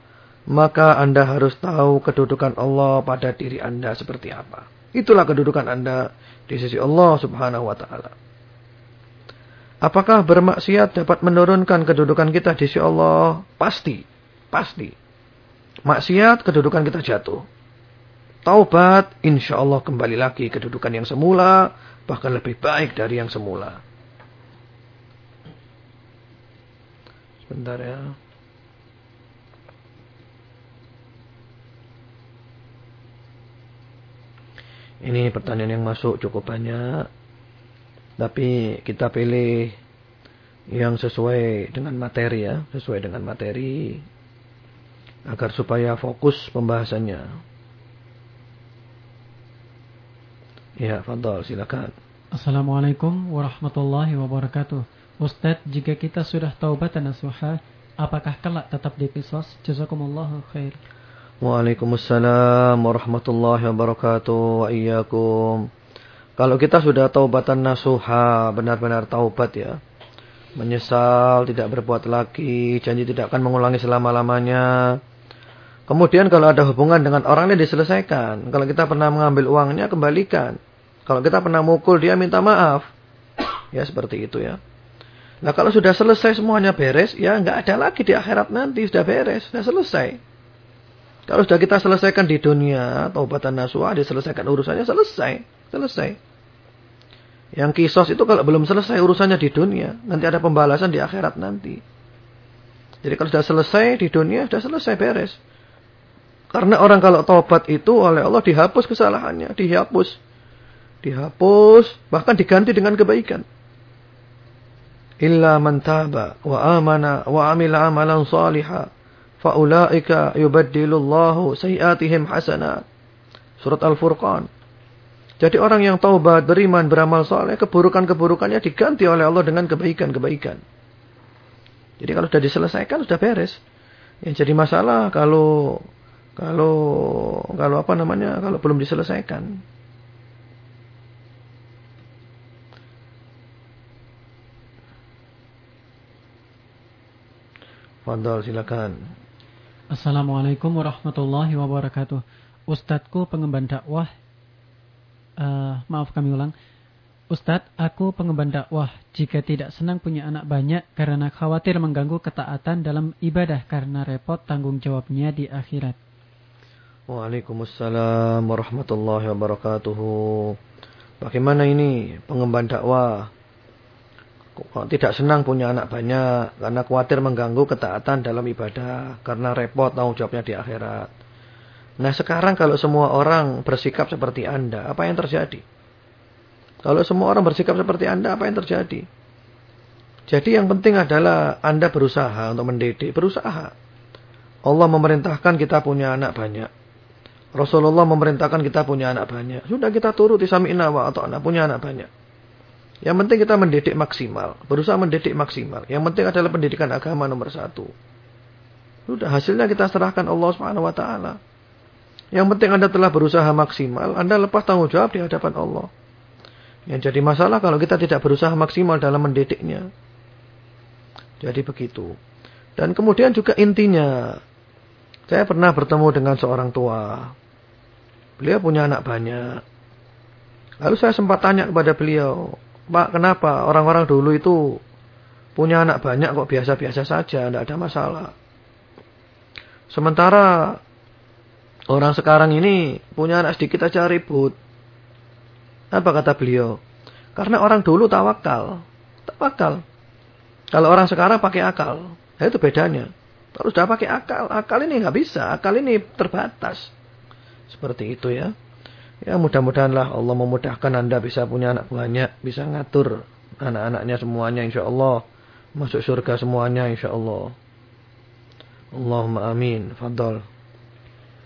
[SPEAKER 1] maka Anda harus tahu kedudukan Allah pada diri Anda seperti apa. Itulah kedudukan Anda di sisi Allah Subhanahu wa taala. Apakah bermaksiat dapat menurunkan kedudukan kita di sisi Allah? Pasti. Pasti. Maksiat, kedudukan kita jatuh. Taubat, insya Allah kembali lagi kedudukan yang semula, bahkan lebih baik dari yang semula. Sebentar ya. Ini pertanyaan yang masuk cukup banyak. Tapi kita pilih yang sesuai dengan materi ya, sesuai dengan materi agar supaya fokus pembahasannya. Ya, Fadol, silakan.
[SPEAKER 2] Assalamualaikum warahmatullahi wabarakatuh. Ustadz, jika kita sudah taubat dan nasuha, apakah kelak tetap dikisos? Jazakumullahu khair.
[SPEAKER 1] Waalaikumsalam warahmatullahi wabarakatuh wa iyyakum. Kalau kita sudah taubatan nasuha, benar-benar taubat ya. Menyesal, tidak berbuat lagi, janji tidak akan mengulangi selama-lamanya. Kemudian kalau ada hubungan dengan orang ini diselesaikan. Kalau kita pernah mengambil uangnya, kembalikan. Kalau kita pernah mukul dia, minta maaf. Ya seperti itu ya. Nah kalau sudah selesai semuanya beres, ya nggak ada lagi di akhirat nanti. Sudah beres, sudah selesai. Kalau sudah kita selesaikan di dunia, taubatan nasuha, diselesaikan urusannya, selesai. Selesai. Yang kisos itu kalau belum selesai urusannya di dunia, nanti ada pembalasan di akhirat nanti. Jadi kalau sudah selesai di dunia, sudah selesai beres. Karena orang kalau taubat itu oleh Allah dihapus kesalahannya, dihapus. Dihapus, bahkan diganti dengan kebaikan. Illa man taba wa amana wa amila amalan salihah faulaika yubaddilullahu sayiatihim hasanat. Surat Al-Furqan. Jadi orang yang taubat, beriman, beramal soleh, keburukan-keburukannya diganti oleh Allah dengan kebaikan-kebaikan. Jadi kalau sudah diselesaikan, sudah beres. Yang jadi masalah kalau kalau kalau apa namanya kalau belum diselesaikan. Fadal silakan.
[SPEAKER 2] Assalamualaikum warahmatullahi wabarakatuh. Ustadku pengemban dakwah. Uh, maaf kami ulang. Ustadz, aku pengemban dakwah. Jika tidak senang punya anak banyak karena khawatir mengganggu ketaatan dalam ibadah karena repot tanggung jawabnya di akhirat.
[SPEAKER 1] Waalaikumsalam warahmatullahi wabarakatuh. Bagaimana ini pengemban dakwah? Tidak senang punya anak banyak karena khawatir mengganggu ketaatan dalam ibadah karena repot tanggung jawabnya di akhirat. Nah sekarang kalau semua orang bersikap seperti Anda, apa yang terjadi? Kalau semua orang bersikap seperti Anda, apa yang terjadi? Jadi yang penting adalah Anda berusaha untuk mendidik, berusaha. Allah memerintahkan kita punya anak banyak. Rasulullah memerintahkan kita punya anak banyak. Sudah kita turuti sami'na wa atau anak punya anak banyak. Yang penting kita mendidik maksimal. Berusaha mendidik maksimal. Yang penting adalah pendidikan agama nomor satu. Sudah hasilnya kita serahkan Allah Subhanahu wa taala. Yang penting Anda telah berusaha maksimal, Anda lepas tanggung jawab di hadapan Allah. Yang jadi masalah kalau kita tidak berusaha maksimal dalam mendidiknya. Jadi begitu. Dan kemudian juga intinya, saya pernah bertemu dengan seorang tua. Beliau punya anak banyak. Lalu saya sempat tanya kepada beliau, Pak, kenapa orang-orang dulu itu punya anak banyak kok biasa-biasa saja, tidak ada masalah. Sementara orang sekarang ini punya anak sedikit aja ribut. Apa kata beliau? Karena orang dulu tawakal. Tawakal. Kalau orang sekarang pakai akal. Nah, itu bedanya. Kalau sudah pakai akal, akal ini nggak bisa. Akal ini terbatas. Seperti itu ya. Ya mudah-mudahanlah Allah memudahkan Anda bisa punya anak banyak, bisa ngatur anak-anaknya semuanya insya Allah. Masuk surga semuanya insya Allah. Allahumma amin. Fadol.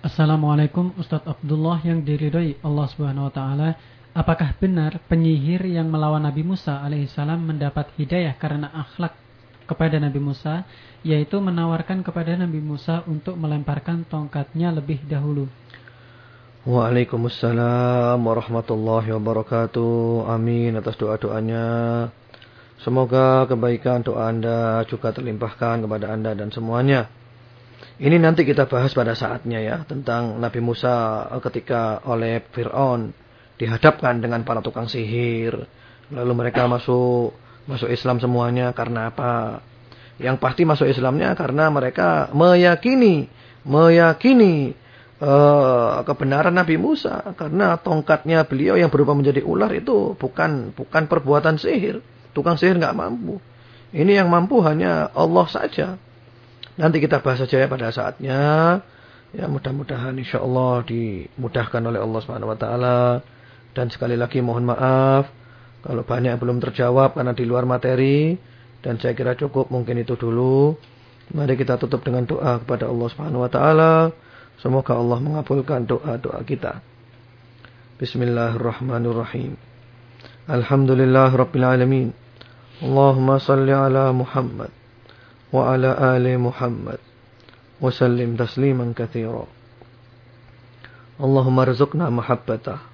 [SPEAKER 2] Assalamualaikum Ustadz Abdullah yang diridhoi Allah Subhanahu wa taala. Apakah benar penyihir yang melawan Nabi Musa alaihissalam mendapat hidayah karena akhlak kepada Nabi Musa, yaitu menawarkan kepada Nabi Musa untuk melemparkan tongkatnya lebih dahulu?
[SPEAKER 1] Waalaikumsalam warahmatullahi wabarakatuh. Amin atas doa-doanya. Semoga kebaikan doa Anda juga terlimpahkan kepada Anda dan semuanya. Ini nanti kita bahas pada saatnya ya tentang Nabi Musa ketika oleh Fir'aun dihadapkan dengan para tukang sihir. Lalu mereka masuk masuk Islam semuanya karena apa? Yang pasti masuk Islamnya karena mereka meyakini meyakini uh, kebenaran Nabi Musa karena tongkatnya beliau yang berubah menjadi ular itu bukan bukan perbuatan sihir. Tukang sihir nggak mampu. Ini yang mampu hanya Allah saja. Nanti kita bahas saja ya pada saatnya. Ya mudah-mudahan insya Allah dimudahkan oleh Allah Subhanahu Wa Taala Dan sekali lagi mohon maaf kalau banyak yang belum terjawab karena di luar materi dan saya kira cukup mungkin itu dulu. Mari kita tutup dengan doa kepada Allah Subhanahu wa taala. Semoga Allah mengabulkan doa-doa kita. Bismillahirrahmanirrahim. Alhamdulillah rabbil alamin. Allahumma salli ala Muhammad wa ala ali Muhammad wa sallim tasliman katsira. Allahumma rizqna mahabbatah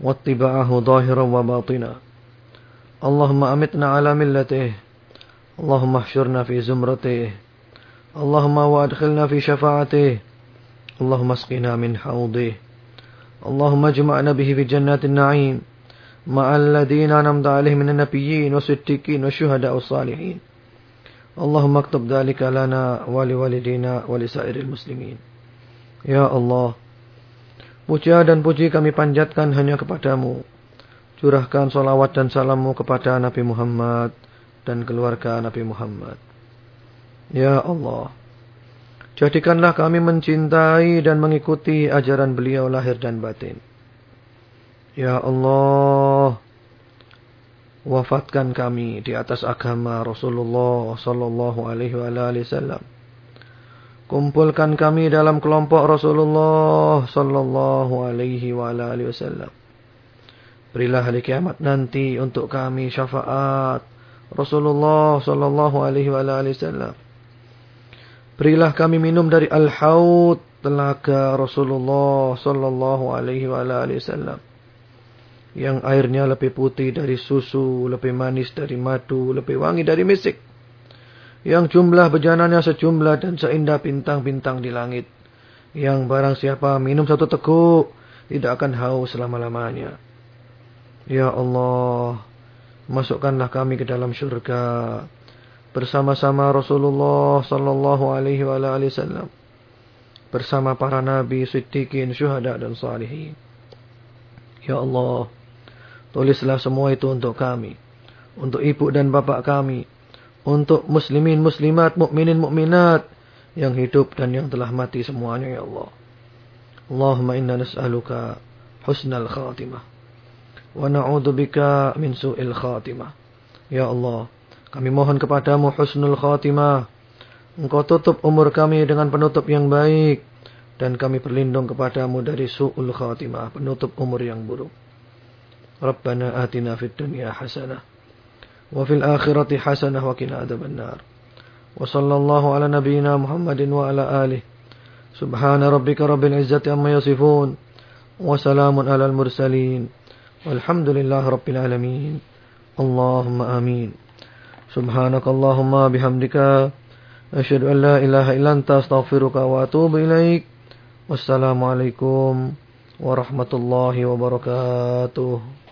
[SPEAKER 1] واتباعه ظاهرا وباطنا اللهم أمتنا على ملته اللهم احشرنا في زمرته اللهم وادخلنا في شفاعته اللهم اسقنا من حوضه اللهم اجمعنا به في جنات النعيم مع الذين أنعمت عليهم من النبيين والصديقين والشهداء والصالحين اللهم اكتب ذلك لنا ولوالدينا ولسائر المسلمين يا الله Puja dan puji kami panjatkan hanya kepadamu. Curahkan salawat dan salammu kepada Nabi Muhammad dan keluarga Nabi Muhammad. Ya Allah, jadikanlah kami mencintai dan mengikuti ajaran beliau lahir dan batin. Ya Allah, wafatkan kami di atas agama Rasulullah sallallahu alaihi wasallam Kumpulkan kami dalam kelompok Rasulullah sallallahu alaihi wasallam. Berilah hari kiamat nanti untuk kami syafaat Rasulullah sallallahu alaihi wasallam. Berilah kami minum dari al-haud telaga Rasulullah sallallahu alaihi wasallam. Yang airnya lebih putih dari susu, lebih manis dari madu, lebih wangi dari misik yang jumlah bejananya sejumlah dan seindah bintang-bintang di langit. Yang barang siapa minum satu teguk, tidak akan haus selama-lamanya. Ya Allah, masukkanlah kami ke dalam syurga bersama-sama Rasulullah sallallahu alaihi wasallam bersama para nabi, siddiqin, syuhada dan salihin. Ya Allah, tulislah semua itu untuk kami, untuk ibu dan bapak kami, untuk muslimin muslimat mukminin mukminat yang hidup dan yang telah mati semuanya ya Allah. Allahumma inna nas'aluka husnal khatimah wa na'udzubika min su'il khatimah. Ya Allah, kami mohon kepadamu husnul khatimah. Engkau tutup umur kami dengan penutup yang baik. Dan kami berlindung kepadamu dari su'ul khatimah. Penutup umur yang buruk. Rabbana atina fid dunya hasanah. Wa fil akhirati hasanah wa kina adaban nar. Wa sallallahu ala nabiyina Muhammadin wa ala alih. Subhana rabbika rabbil izzati amma yasifun. Wa salamun ala al-mursalin. Walhamdulillahi rabbil alamin. Allahumma amin. Subhanakallahumma bihamdika. Asyadu an la ilaha ilanta astaghfiruka wa atubu ilaik. Wassalamualaikum warahmatullahi wabarakatuh.